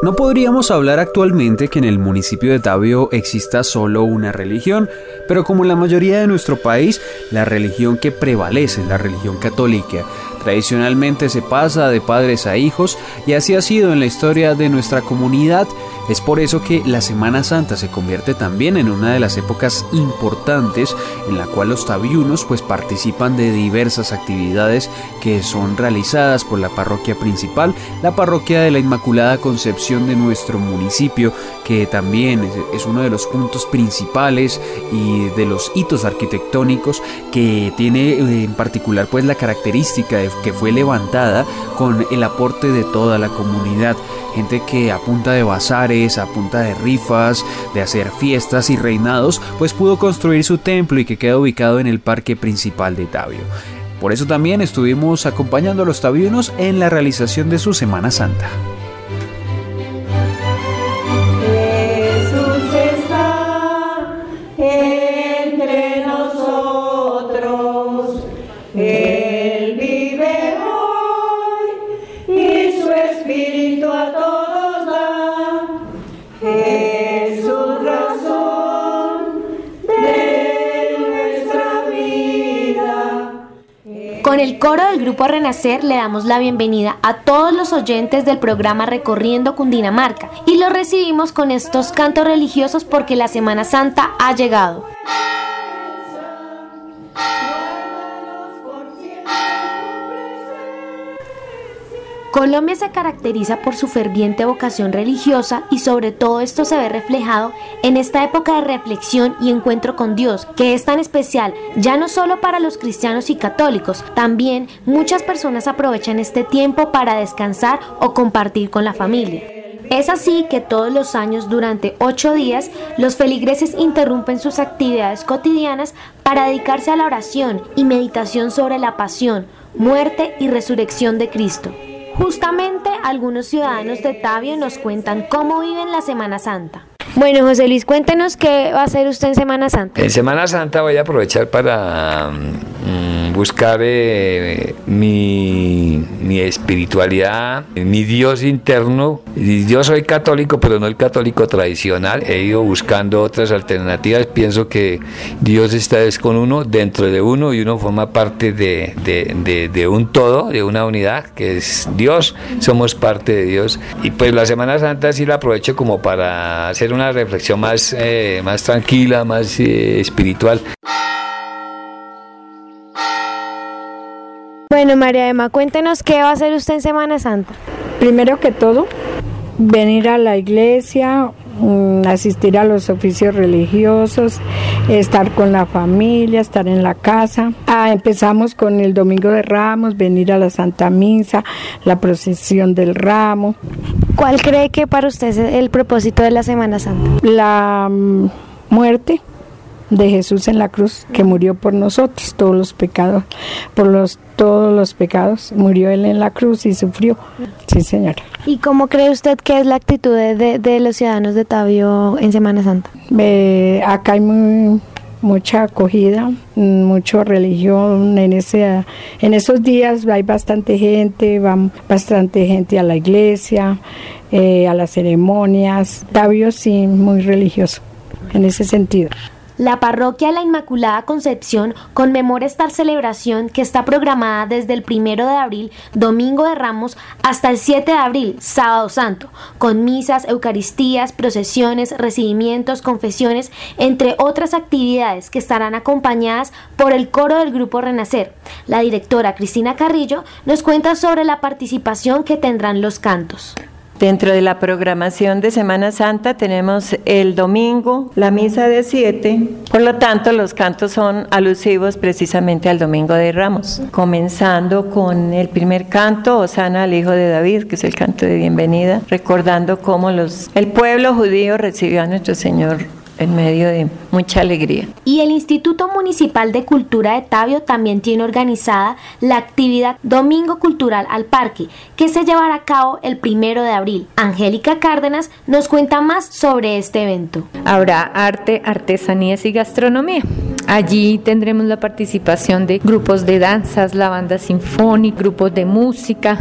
No podríamos hablar actualmente que en el municipio de Tabio exista solo una religión, pero como en la mayoría de nuestro país, la religión que prevalece es la religión católica. Tradicionalmente se pasa de padres a hijos y así ha sido en la historia de nuestra comunidad. Es por eso que la Semana Santa se convierte también en una de las épocas importantes en la cual los tabiunos pues participan de diversas actividades que son realizadas por la parroquia principal, la parroquia de la Inmaculada Concepción de nuestro municipio, que también es uno de los puntos principales y de los hitos arquitectónicos que tiene eh, en particular pues la característica de que fue levantada con el aporte de toda la comunidad, gente que a punta de bazares a punta de rifas, de hacer fiestas y reinados, pues pudo construir su templo y que queda ubicado en el parque principal de Tabio. Por eso también estuvimos acompañando a los tabiunos en la realización de su Semana Santa. Con el coro del grupo Renacer le damos la bienvenida a todos los oyentes del programa Recorriendo Cundinamarca y los recibimos con estos cantos religiosos porque la Semana Santa ha llegado. Colombia se caracteriza por su ferviente vocación religiosa y sobre todo esto se ve reflejado en esta época de reflexión y encuentro con Dios, que es tan especial ya no solo para los cristianos y católicos, también muchas personas aprovechan este tiempo para descansar o compartir con la familia. Es así que todos los años, durante ocho días, los feligreses interrumpen sus actividades cotidianas para dedicarse a la oración y meditación sobre la pasión, muerte y resurrección de Cristo. Justamente algunos ciudadanos de Tabio nos cuentan cómo viven la Semana Santa. Bueno, José Luis, cuéntenos qué va a hacer usted en Semana Santa. En Semana Santa voy a aprovechar para mm, buscar eh, mi, mi, espiritualidad, mi Dios interno. Yo soy católico, pero no el católico tradicional. He ido buscando otras alternativas. Pienso que Dios está es con uno, dentro de uno, y uno forma parte de, de, de, un todo, de una unidad, que es Dios. Somos parte de Dios. Y pues la Semana Santa sí la aprovecho como para hacer una reflexión más, eh, más tranquila, más eh, espiritual. Bueno, María Emma, cuéntenos qué va a hacer usted en Semana Santa. Primero que todo, venir a la iglesia, mm, asistir a los oficios religiosos, estar con la familia, estar en la casa. Ah, empezamos con el Domingo de Ramos, venir a la Santa Misa, la procesión del ramo. ¿Cuál cree que para usted es el propósito de la Semana Santa? La mm, muerte de Jesús en la cruz, que murió por nosotros, todos los pecados, por los todos los pecados, murió él en la cruz y sufrió. Sí, señora. ¿Y cómo cree usted que es la actitud de, de los ciudadanos de Tabio en Semana Santa? Eh, acá hay muy, mucha acogida, mucha religión. En, ese, en esos días hay bastante gente, va bastante gente a la iglesia, eh, a las ceremonias. Tabio sí, muy religioso en ese sentido. La parroquia La Inmaculada Concepción conmemora esta celebración que está programada desde el primero de abril, Domingo de Ramos, hasta el 7 de abril, Sábado Santo, con misas, eucaristías, procesiones, recibimientos, confesiones, entre otras actividades que estarán acompañadas por el coro del Grupo Renacer. La directora Cristina Carrillo nos cuenta sobre la participación que tendrán los cantos. Dentro de la programación de Semana Santa tenemos el domingo la misa de siete, por lo tanto los cantos son alusivos precisamente al Domingo de Ramos, comenzando con el primer canto, Osana al Hijo de David, que es el canto de bienvenida, recordando cómo los, el pueblo judío recibió a nuestro Señor en medio de mucha alegría. Y el Instituto Municipal de Cultura de Tabio también tiene organizada la actividad Domingo Cultural al Parque, que se llevará a cabo el primero de abril. Angélica Cárdenas nos cuenta más sobre este evento. Habrá arte, artesanías y gastronomía. Allí tendremos la participación de grupos de danzas, la banda sinfónica, grupos de música,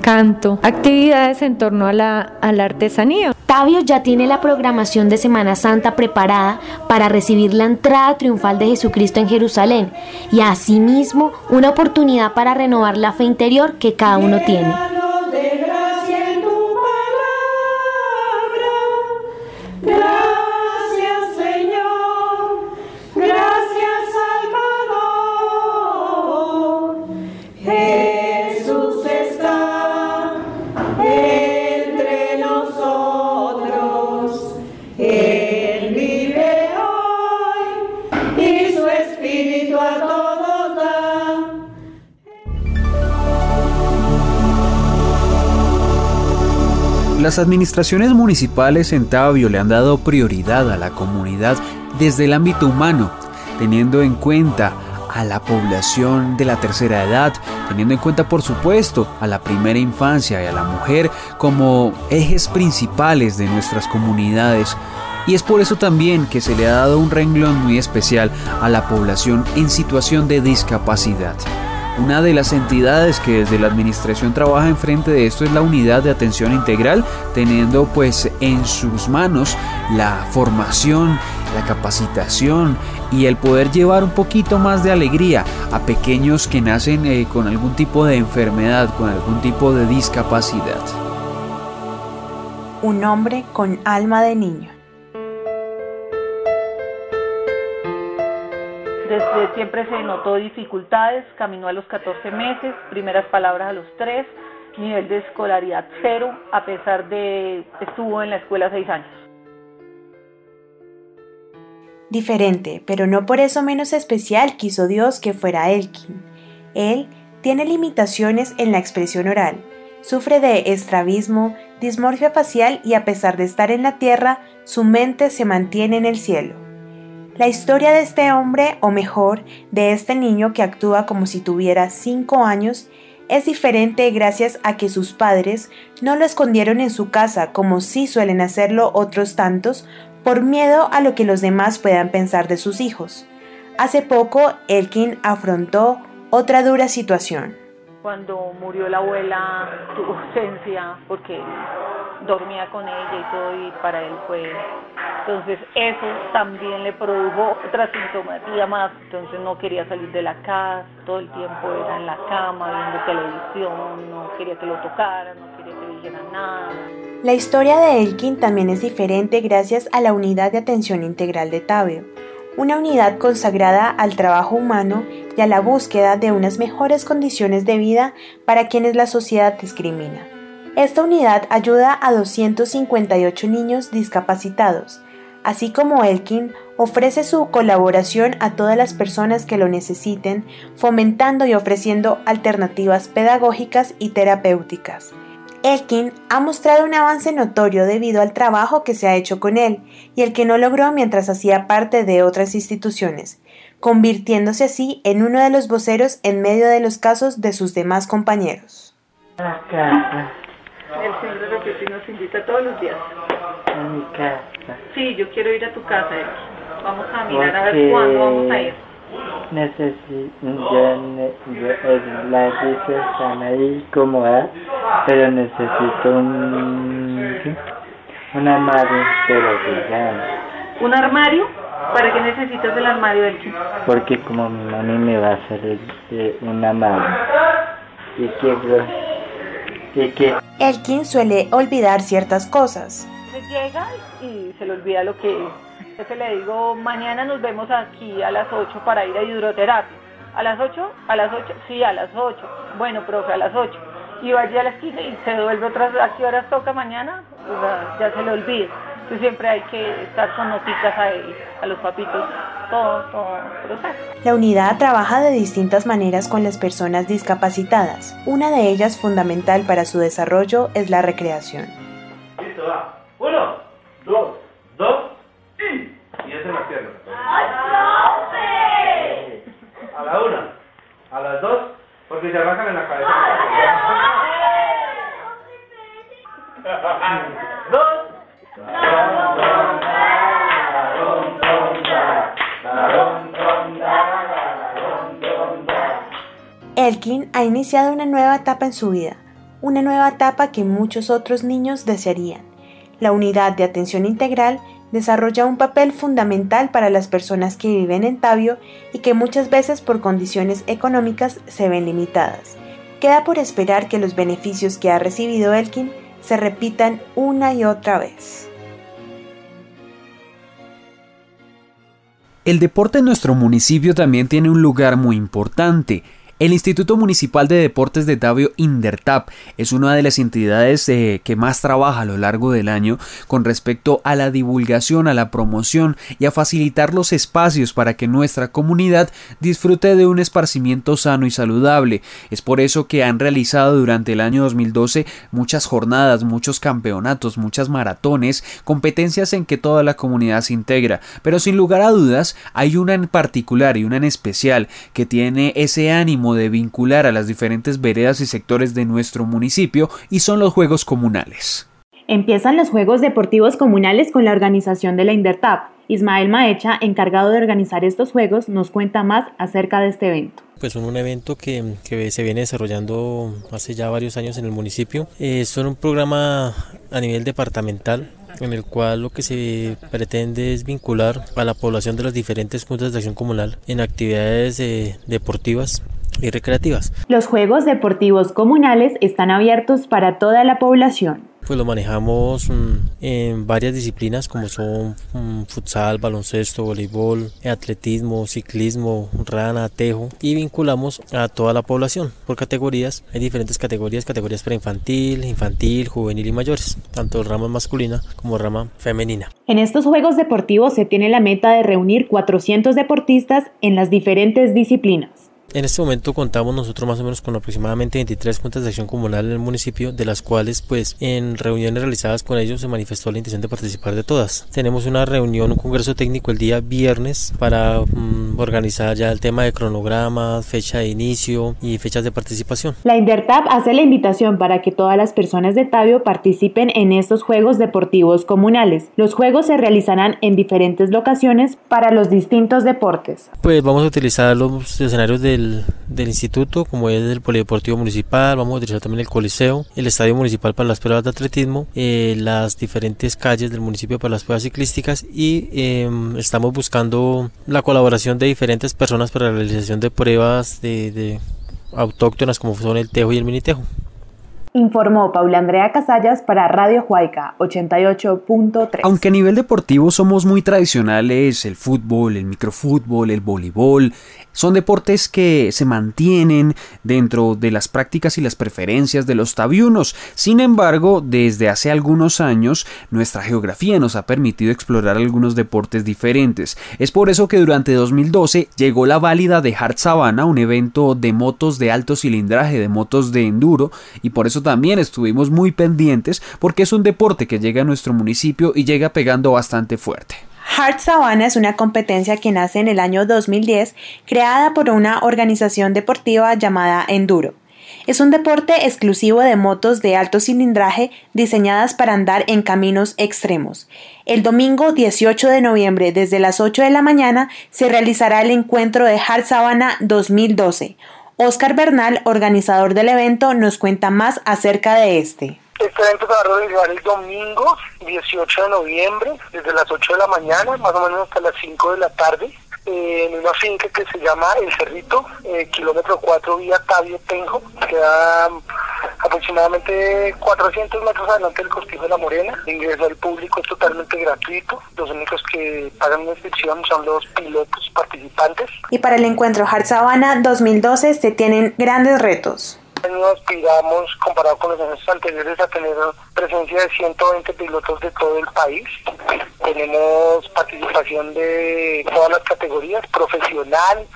canto, actividades en torno a la, artesanía. Tabio ya tiene la programación de Semana Santa preparada para recibir la entrada triunfal de Jesucristo en Jerusalén y asimismo una oportunidad para renovar la fe interior que cada uno tiene. Las administraciones municipales en Tabio le han dado prioridad a la comunidad desde el ámbito humano, teniendo en cuenta a la población de la tercera edad, teniendo en cuenta por supuesto a la primera infancia y a la mujer como ejes principales de nuestras comunidades. Y es por eso también que se le ha dado un renglón muy especial a la población en situación de discapacidad. Una de las entidades que desde la administración trabaja en frente de esto es la unidad de atención integral, teniendo pues en sus manos la formación, la capacitación y el poder llevar un poquito más de alegría a pequeños que nacen eh, con algún tipo de enfermedad, con algún tipo de discapacidad. Un hombre con alma de niño. Siempre se notó dificultades, caminó a los 14 meses, primeras palabras a los 3, nivel de escolaridad cero, a pesar de estuvo en la escuela 6 años. Diferente, pero no por eso menos especial quiso Dios que fuera Elkin. Él tiene limitaciones en la expresión oral, sufre de estrabismo, dismorfia facial y a pesar de estar en la tierra, su mente se mantiene en el cielo. La historia de este hombre, o mejor, de este niño que actúa como si tuviera 5 años, es diferente gracias a que sus padres no lo escondieron en su casa como sí suelen hacerlo otros tantos por miedo a lo que los demás puedan pensar de sus hijos. Hace poco, Elkin afrontó otra dura situación. Cuando murió la abuela, tuvo ausencia porque dormía con ella y todo y para él fue. Entonces eso también le produjo otra sintomatía más, entonces no quería salir de la casa, todo el tiempo era en la cama viendo televisión, no quería que lo tocaran, no quería que dijeran nada. La historia de Elkin también es diferente gracias a la Unidad de Atención Integral de Tabio, una unidad consagrada al trabajo humano y a la búsqueda de unas mejores condiciones de vida para quienes la sociedad discrimina. Esta unidad ayuda a 258 niños discapacitados, así como Elkin ofrece su colaboración a todas las personas que lo necesiten, fomentando y ofreciendo alternativas pedagógicas y terapéuticas. Elkin ha mostrado un avance notorio debido al trabajo que se ha hecho con él y el que no logró mientras hacía parte de otras instituciones, convirtiéndose así en uno de los voceros en medio de los casos de sus demás compañeros. El señor de nos invita todos los días. A mi casa. Sí, yo quiero ir a tu casa. Vamos a mirar a ver cuándo vamos a ir. Necesito, yo, ne- yo, es- las risas están ahí cómodas, pero necesito un, ¿sí? un armario, pero gigante, ¿Un armario? ¿Para qué necesitas el armario del chico? porque como mi mami me va a hacer el- eh, un armario, y quiero, y que Elkin suele olvidar ciertas cosas. Se llega y se le olvida lo que Entonces le digo, mañana nos vemos aquí a las 8 para ir a hidroterapia. ¿A las 8? ¿A las 8? Sí, a las 8. Bueno, profe, a las 8. Y va allí a la esquina y se devuelve otras, ¿a qué horas toca mañana? O sea, ya se le olvida. Entonces siempre hay que estar con notitas a él, a los papitos, todo, todo proceso. La unidad trabaja de distintas maneras con las personas discapacitadas. Una de ellas fundamental para su desarrollo es la recreación. Listo, va. Uno, dos, dos, y. Es en las piernas. A la una, a las dos, porque se arrancan en la cabeza. Dos. Elkin ha iniciado una nueva etapa en su vida, una nueva etapa que muchos otros niños desearían. La unidad de atención integral desarrolla un papel fundamental para las personas que viven en Tabio y que muchas veces por condiciones económicas se ven limitadas. Queda por esperar que los beneficios que ha recibido Elkin se repitan una y otra vez. El deporte en nuestro municipio también tiene un lugar muy importante. El Instituto Municipal de Deportes de Tabio Indertap es una de las entidades eh, que más trabaja a lo largo del año con respecto a la divulgación, a la promoción y a facilitar los espacios para que nuestra comunidad disfrute de un esparcimiento sano y saludable. Es por eso que han realizado durante el año 2012 muchas jornadas, muchos campeonatos, muchas maratones, competencias en que toda la comunidad se integra. Pero sin lugar a dudas, hay una en particular y una en especial que tiene ese ánimo de vincular a las diferentes veredas y sectores de nuestro municipio y son los Juegos Comunales. Empiezan los Juegos Deportivos Comunales con la organización de la Indertap. Ismael Maecha, encargado de organizar estos Juegos, nos cuenta más acerca de este evento. Pues son un evento que, que, se viene desarrollando hace ya varios años en el municipio. Eh, son un programa a nivel departamental en el cual lo que se pretende es vincular a la población de las diferentes juntas de acción comunal en actividades eh, deportivas y recreativas. Los Juegos Deportivos Comunales están abiertos para toda la población. Pues lo manejamos mm, en varias disciplinas como son mm, futsal, baloncesto, voleibol, atletismo, ciclismo, rana, tejo y vinculamos a toda la población por categorías. Hay diferentes categorías, categorías preinfantil, infantil, juvenil y mayores, tanto rama masculina como rama femenina. En estos Juegos Deportivos se tiene la meta de reunir 400 deportistas en las diferentes disciplinas. En este momento contamos nosotros más o menos con aproximadamente 23 juntas de acción comunal en el municipio, de las cuales pues en reuniones realizadas con ellos se manifestó la intención de participar de todas. Tenemos una reunión, un congreso técnico el día viernes para mm, organizar ya el tema de cronogramas, fecha de inicio y fechas de participación. La Indertap hace la invitación para que todas las personas de Tabio participen en estos Juegos Deportivos Comunales. Los Juegos se realizarán en diferentes locaciones para los distintos deportes. Pues vamos a utilizar los escenarios de del, del, instituto, como es el Polideportivo Municipal, vamos a utilizar también el Coliseo, el Estadio Municipal para las pruebas de atletismo, eh, las diferentes calles del municipio para las pruebas ciclísticas y eh, estamos buscando la colaboración de diferentes personas para la realización de pruebas de, de autóctonas como son el tejo y el minitejo. Informó Paula Andrea Casallas para Radio Huayca 88.3. Aunque a nivel deportivo somos muy tradicionales, el fútbol, el microfútbol, el voleibol, son deportes que se mantienen dentro de las prácticas y las preferencias de los tabiunos. Sin embargo, desde hace algunos años, nuestra geografía nos ha permitido explorar algunos deportes diferentes. Es por eso que durante 2012 llegó la válida de Hard Savannah, un evento de motos de alto cilindraje, de motos de enduro, y por eso también estuvimos muy pendientes porque es un deporte que llega a nuestro municipio y llega pegando bastante fuerte. Hard Savannah es una competencia que nace en el año 2010, creada por una organización deportiva llamada Enduro. Es un deporte exclusivo de motos de alto cilindraje diseñadas para andar en caminos extremos. El domingo 18 de noviembre desde las 8 de la mañana se realizará el encuentro de Hard Savannah 2012. Oscar Bernal, organizador del evento, nos cuenta más acerca de este. Este evento se va a realizar el domingo 18 de noviembre, desde las 8 de la mañana, más o menos hasta las 5 de la tarde, en una finca que se llama El Cerrito, eh, kilómetro 4 vía Tabio Tenjo, queda aproximadamente 400 metros adelante del Cortijo de la Morena. El ingreso al público es totalmente gratuito. Los únicos que pagan una inscripción son los pilotos participantes. Y para el encuentro Hard Sabana 2012 se tienen grandes retos año aspiramos, comparado con los años anteriores, a tener presencia de 120 pilotos de todo el país. Tenemos participación de todas las categorías, profesional,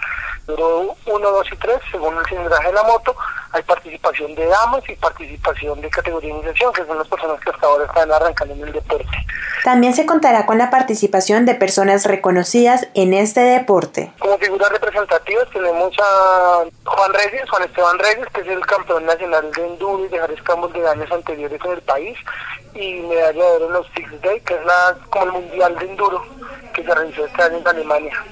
número 1, 2 y 3, según el cilindraje de la moto. Hay participación de damas y participación de categoría de iniciación, que son las personas que hasta ahora están arrancando en el deporte. También se contará con la participación de personas reconocidas en este deporte. Como figuras representativas tenemos a Juan Reyes, Juan Esteban Reyes, que es el campeón nacional de enduro y de Jares de años anteriores en el país, y medalla de oro en los Six Day, que es la, como el mundial de enduro que se realizó este año en Alemania.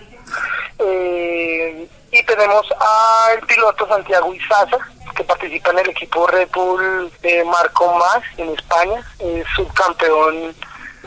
Eh, y tenemos al piloto Santiago Izaza, que participa en el equipo Red Bull de Marco Más en España, es subcampeón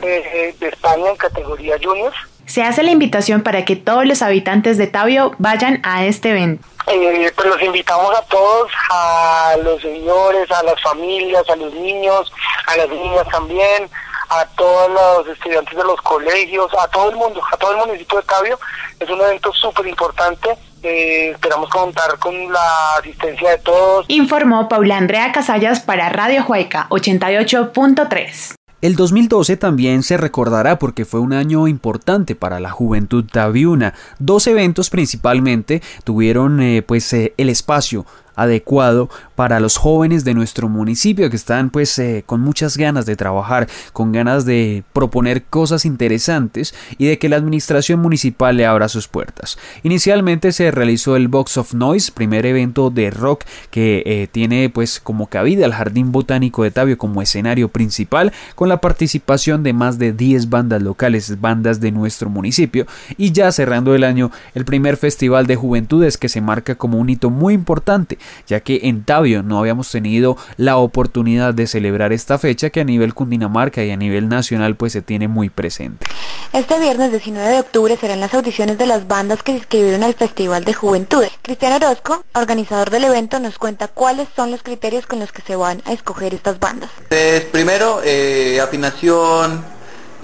eh, de España en categoría juniors. Se hace la invitación para que todos los habitantes de Tabio vayan a este evento. Eh, pues los invitamos a todos, a los señores, a las familias, a los niños, a las niñas también, a todos los estudiantes de los colegios, a todo el mundo, a todo el municipio de Tabio. Es un evento súper importante. Eh, esperamos contar con la asistencia de todos. Informó Paula Andrea Casallas para Radio Jueca 88.3. El 2012 también se recordará porque fue un año importante para la juventud tabiuna. Dos eventos principalmente tuvieron eh, pues eh, el espacio adecuado para los jóvenes de nuestro municipio que están pues eh, con muchas ganas de trabajar, con ganas de proponer cosas interesantes y de que la administración municipal le abra sus puertas. Inicialmente se realizó el Box of Noise, primer evento de rock que eh, tiene pues como cabida al Jardín Botánico de Tabio como escenario principal con la participación de más de 10 bandas locales, bandas de nuestro municipio y ya cerrando el año el primer festival de juventudes que se marca como un hito muy importante ya que en Tabio no habíamos tenido la oportunidad de celebrar esta fecha que a nivel Cundinamarca y a nivel nacional pues se tiene muy presente. Este viernes 19 de octubre serán las audiciones de las bandas que se inscribieron al Festival de Juventud. Cristiano Orozco, organizador del evento, nos cuenta cuáles son los criterios con los que se van a escoger estas bandas. Pues, primero, eh, afinación,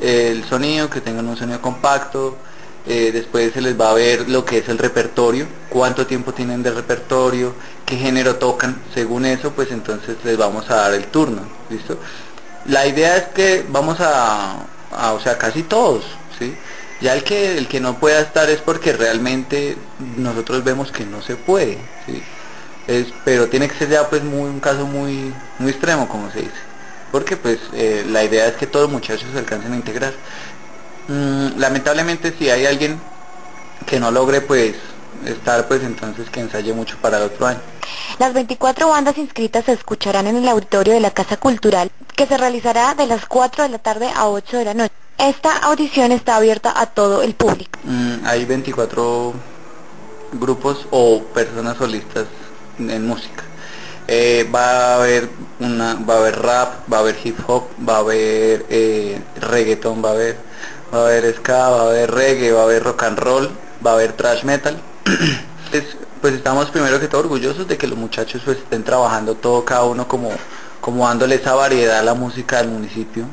el sonido, que tengan un sonido compacto, eh, después se les va a ver lo que es el repertorio, cuánto tiempo tienen de repertorio, qué género tocan, según eso pues entonces les vamos a dar el turno, ¿listo? La idea es que vamos a, o sea, casi todos, ¿sí? Ya el que, el que no pueda estar es porque realmente nosotros vemos que no se puede, ¿sí? Es, pero tiene que ser ya pues muy, un caso muy, muy extremo como se dice porque pues eh, la idea es que todos los muchachos se alcancen a integrar Mm, lamentablemente si hay alguien que no logre pues estar pues entonces que ensaye mucho para el otro año. Las 24 bandas inscritas se escucharán en el auditorio de la Casa Cultural que se realizará de las 4 de la tarde a 8 de la noche. Esta audición está abierta a todo el público. Mm, hay 24 grupos o personas solistas en música. Eh, va a haber una, va a haber rap, va a haber hip hop, va a haber eh, reggaeton, va a haber va a haber ska, va a haber reggae, va a haber rock and roll, va a haber trash metal. pues, estamos primero que todo orgullosos de que los muchachos pues estén trabajando todo cada uno como como dándole esa variedad a la música del municipio.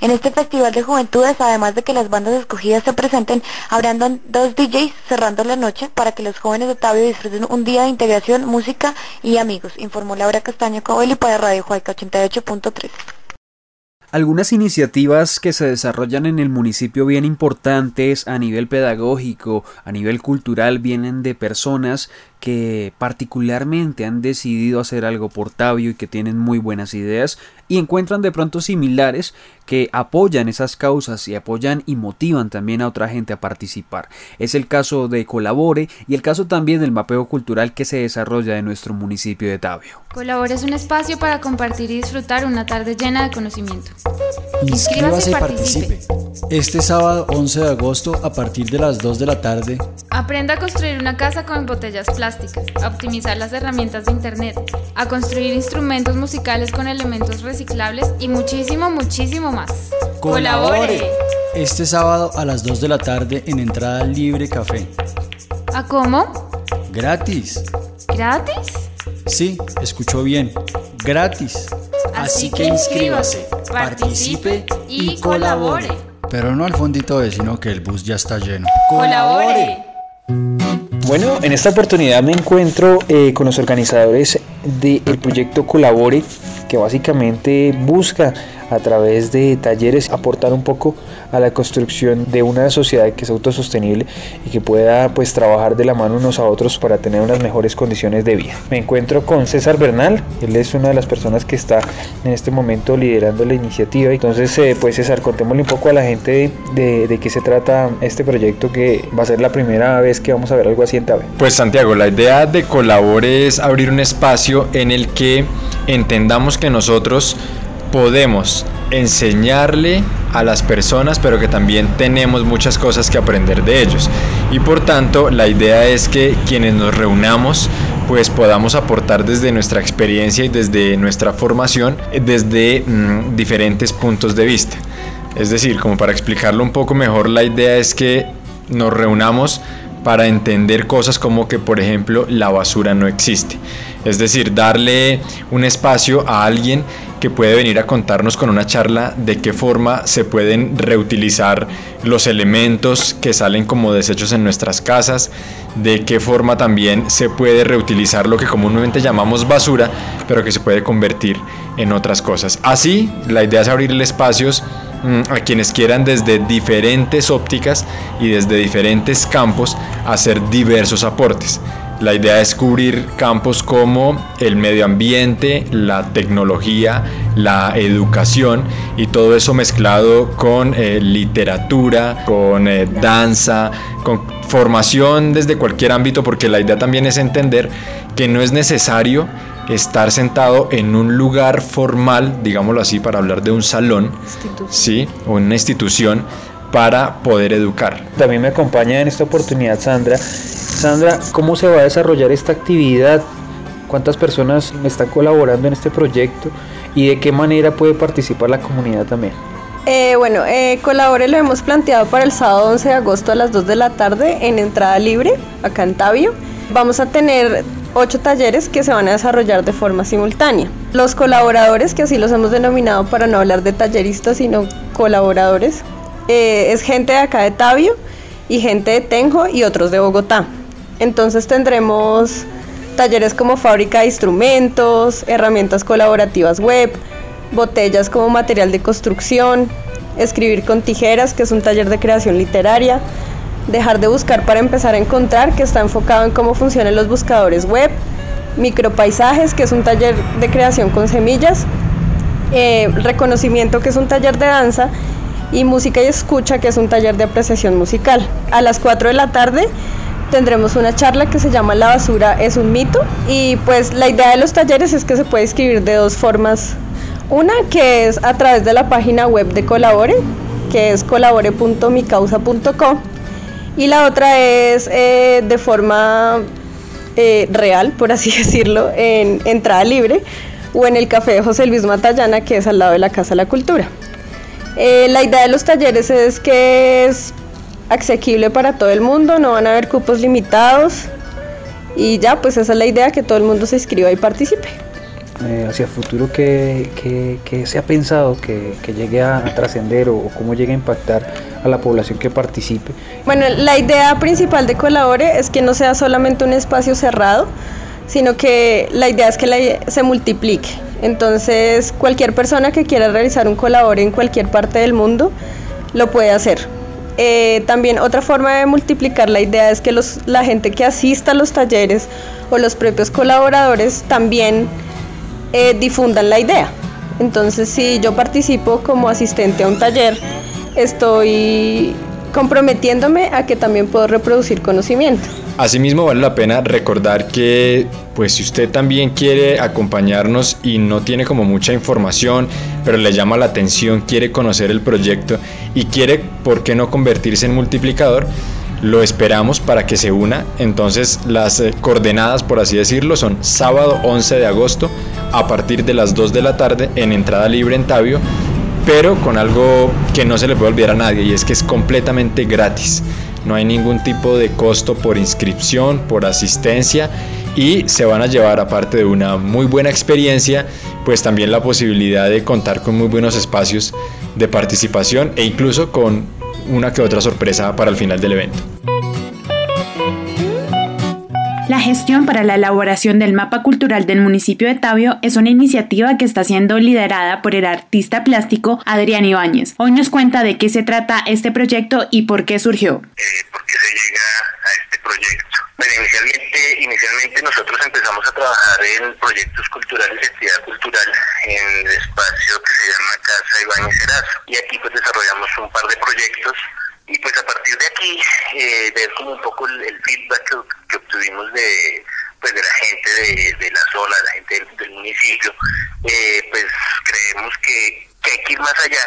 En este Festival de Juventudes, además de que las bandas escogidas se presenten, habrán dos DJs cerrando la noche para que los jóvenes de Tabio disfruten un día de integración, música y amigos, informó Laura Castaño Covelli para Radio Juaica 88.3. Algunas iniciativas que se desarrollan en el municipio bien importantes a nivel pedagógico, a nivel cultural, vienen de personas que particularmente han decidido hacer algo por Tabio y que tienen muy buenas ideas y encuentran de pronto similares que apoyan esas causas y apoyan y motivan también a otra gente a participar. Es el caso de Colabore y el caso también del mapeo cultural que se desarrolla en nuestro municipio de Tabio. Colabore es un espacio para compartir y disfrutar una tarde llena de conocimiento. Inscríbase y participe. Este sábado 11 de agosto a partir de las 2 de la tarde. Aprenda a construir una casa con botellas plásticas, a optimizar las herramientas de Internet, a construir instrumentos musicales con elementos reciclables y muchísimo, muchísimo más. ¡Colabore! Este sábado a las 2 de la tarde en entrada libre café. ¿A cómo? Gratis. ¿Gratis? Sí, escuchó bien. Gratis. Así, que inscríbase, participe y colabore. Pero no al fondito de, sino que el bus ya está lleno. ¡Colabore! Bueno, en esta oportunidad me encuentro eh, con los organizadores del proyecto Colabore, que básicamente busca a través de talleres aportar un poco a la construcción de una sociedad que es autosostenible y que pueda pues trabajar de la mano unos a otros para tener unas mejores condiciones de vida. Me encuentro con César Bernal, él es una de las personas que está en este momento liderando la iniciativa. Entonces eh, pues César, contémosle un poco a la gente de, de, qué se trata este proyecto que va a ser la primera vez que vamos a ver algo así en Tabe. Pues Santiago, la idea de Colabore es abrir un espacio en el que entendamos que nosotros podemos enseñarle a las personas, pero que también tenemos muchas cosas que aprender de ellos. Y por tanto, la idea es que quienes nos reunamos, pues podamos aportar desde nuestra experiencia y desde nuestra formación, desde mm, diferentes puntos de vista. Es decir, como para explicarlo un poco mejor, la idea es que nos reunamos para entender cosas como que, por ejemplo, la basura no existe. Es decir, darle un espacio a alguien que puede venir a contarnos con una charla de qué forma se pueden reutilizar los elementos que salen como desechos en nuestras casas, de qué forma también se puede reutilizar lo que comúnmente llamamos basura, pero que se puede convertir en otras cosas. Así, la idea es abrirle espacios mm, a quienes quieran desde diferentes ópticas y desde diferentes campos hacer diversos aportes. La idea es cubrir campos como el medio ambiente, la tecnología, la educación y todo eso mezclado con eh, literatura, con eh, danza, con formación desde cualquier ámbito, porque la idea también es entender que no es necesario estar sentado en un lugar formal, digámoslo así, para hablar de un salón, sí, o una institución para poder educar. También me acompaña en esta oportunidad Sandra. Sandra, ¿cómo se va a desarrollar esta actividad? ¿Cuántas personas están colaborando en este proyecto? ¿Y de qué manera puede participar la comunidad también? Eh, bueno, eh, Colabore lo hemos planteado para el sábado 11 de agosto a las 2 de la tarde en entrada libre, acá en Tabio. Vamos a tener ocho talleres que se van a desarrollar de forma simultánea. Los colaboradores, que así los hemos denominado para no hablar de talleristas, sino colaboradores, eh, es gente de acá de Tabio y gente de Tenjo y otros de Bogotá. Entonces tendremos talleres como fábrica de instrumentos, herramientas colaborativas web, botellas como material de construcción, escribir con tijeras, que es un taller de creación literaria, dejar de buscar para empezar a encontrar, que está enfocado en cómo funcionan los buscadores web, micropaisajes, que es un taller de creación con semillas, eh, reconocimiento, que es un taller de danza, y Música y Escucha, que es un taller de apreciación musical. A las 4 de la tarde tendremos una charla que se llama La basura es un mito y pues la idea de los talleres es que se puede escribir de dos formas. Una que es a través de la página web de Colabore, que es colabore.micausa.com y la otra es eh, de forma eh, real, por así decirlo, en entrada libre o en el café de José Luis Matallana, que es al lado de la Casa de la Cultura. Eh, la idea de los talleres es que es asequible para todo el mundo, no van a haber cupos limitados y ya, pues esa es la idea, que todo el mundo se inscriba y participe. eh, hacia el futuro que, se ha pensado que, llegue a, trascender o, cómo llegue a impactar a la población que participe? Bueno, la idea principal de Colabore es que no sea solamente un espacio cerrado, sino que la idea es que se multiplique. Entonces, cualquier persona que quiera realizar un Colabore en cualquier parte del mundo, lo puede hacer. Eh, también otra forma de multiplicar la idea es que los, la gente que asista a los talleres o los propios colaboradores también eh, difundan la idea. Entonces, si yo participo como asistente a un taller, estoy comprometiéndome a que también puedo reproducir conocimiento. Asimismo vale la pena recordar que pues si usted también quiere acompañarnos y no tiene como mucha información, pero le llama la atención, quiere conocer el proyecto y quiere, ¿por qué no convertirse en multiplicador? Lo esperamos para que se una. Entonces las eh, coordenadas, por así decirlo, son sábado 11 de agosto a partir de las 2 de la tarde en entrada libre en Tabio, pero con algo que no se le puede olvidar a nadie y es que es completamente gratis. No hay ningún tipo de costo por inscripción, por asistencia y se van a llevar aparte de una muy buena experiencia, pues también la posibilidad de contar con muy buenos espacios de participación e incluso con una que otra sorpresa para el final del evento. La gestión para la elaboración del mapa cultural del municipio de Tabio es una iniciativa que está siendo liderada por el artista plástico Adrián Ibáñez. Hoy nos cuenta de qué se trata este proyecto y por qué surgió. Eh, ¿Por qué se llega a este proyecto? Bueno, inicialmente, inicialmente nosotros empezamos a trabajar en proyectos culturales actividad cultural en el espacio que se llama Casa Ibáñez Erazo. Y aquí pues desarrollamos un par de proyectos y pues a partir de aquí eh, ver como un poco el, feedback que, obtuvimos de pues de la gente de, la zona, la gente del, municipio, eh, pues creemos que, hay que ir más allá.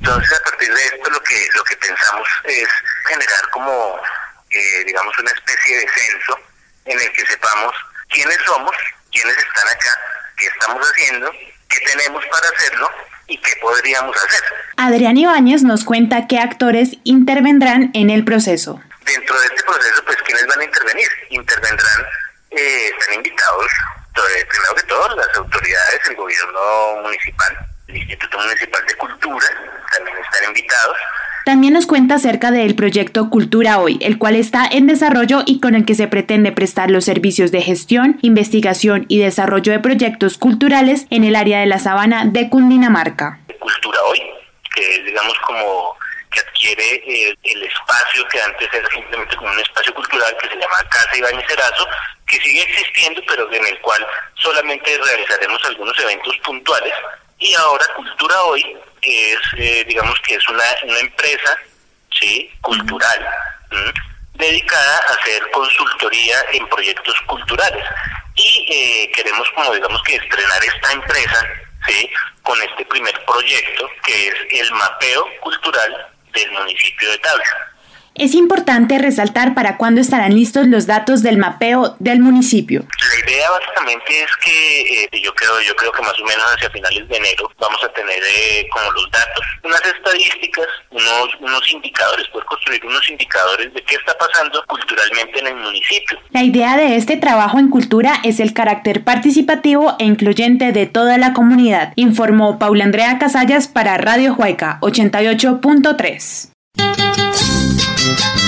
Entonces a partir de esto lo que lo que pensamos es generar como eh, digamos una especie de censo en el que sepamos quiénes somos, quiénes están acá, qué estamos haciendo, qué tenemos para hacerlo y qué podríamos hacer. Adrián Ibáñez nos cuenta qué actores intervendrán en el proceso. Dentro de este proceso, pues, ¿quiénes van a intervenir? Intervendrán, eh, están invitados, primero que todo, las autoridades, el gobierno municipal, el Instituto Municipal de Cultura, también están invitados, también nos cuenta acerca del proyecto Cultura Hoy, el cual está en desarrollo y con el que se pretende prestar los servicios de gestión, investigación y desarrollo de proyectos culturales en el área de la sabana de Cundinamarca. Cultura Hoy, que digamos como que adquiere el espacio que antes era simplemente como un espacio cultural que se llama Casa Ibáñez Cerazo, que sigue existiendo, pero en el cual solamente realizaremos algunos eventos puntuales. Y ahora Cultura Hoy que es, eh, digamos que es una, una empresa, ¿sí? Cultural, dedicada a hacer consultoría en proyectos culturales. Y eh, queremos, como digamos que estrenar esta empresa, ¿sí? Con este primer proyecto, que es el mapeo cultural del municipio de Tabla. Es importante resaltar para cuándo estarán listos los datos del mapeo del municipio. La idea básicamente es que eh, yo creo yo creo que más o menos hacia finales de enero vamos a tener eh, como los datos, unas estadísticas, unos unos indicadores, poder construir unos indicadores de qué está pasando culturalmente en el municipio. La idea de este trabajo en cultura es el carácter participativo e incluyente de toda la comunidad, informó Paula Andrea Casallas para Radio Huayca 88.3. Thank you.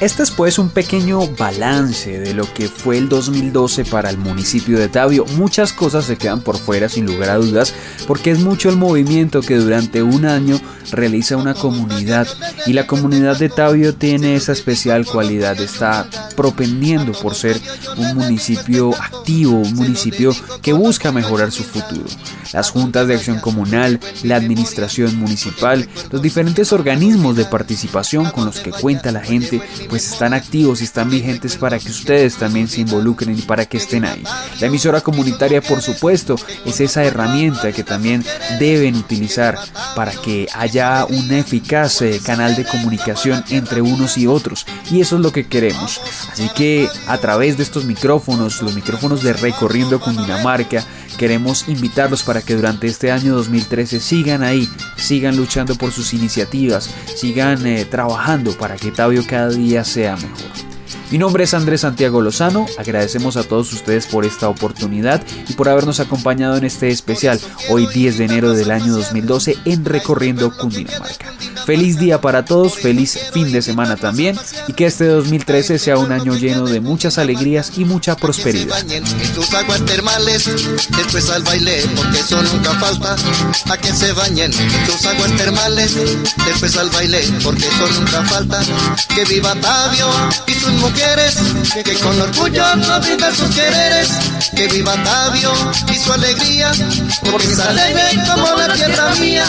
Este es pues un pequeño balance de lo que fue el 2012 para el municipio de Tabio. Muchas cosas se quedan por fuera sin lugar a dudas porque es mucho el movimiento que durante un año realiza una comunidad y la comunidad de Tabio tiene esa especial cualidad, está propendiendo por ser un municipio activo, un municipio que busca mejorar su futuro. Las juntas de acción comunal, la administración municipal, los diferentes organismos de participación con los que cuenta la gente pues están activos y están vigentes para que ustedes también se involucren y para que estén ahí. La emisora comunitaria, por supuesto, es esa herramienta que también deben utilizar para que haya un eficaz eh, canal de comunicación entre unos y otros. Y eso es lo que queremos. Así que a través de estos micrófonos, los micrófonos de Recorriendo con Dinamarca, queremos invitarlos para que durante este año 2013 sigan ahí, sigan luchando por sus iniciativas, sigan eh, trabajando para que Tabio cada día sea mejor. Mi nombre es Andrés Santiago Lozano, agradecemos a todos ustedes por esta oportunidad y por habernos acompañado en este especial, hoy 10 de enero del año 2012 en Recorriendo Cundinamarca. Feliz día para todos, feliz fin de semana también y que este 2013 sea un año lleno de muchas alegrías y mucha prosperidad. Que viva Tabio y sus mujeres, que con orgullo no brindan sus quereres. Que viva Tabio y su alegría, porque es alegre como la tierra mía.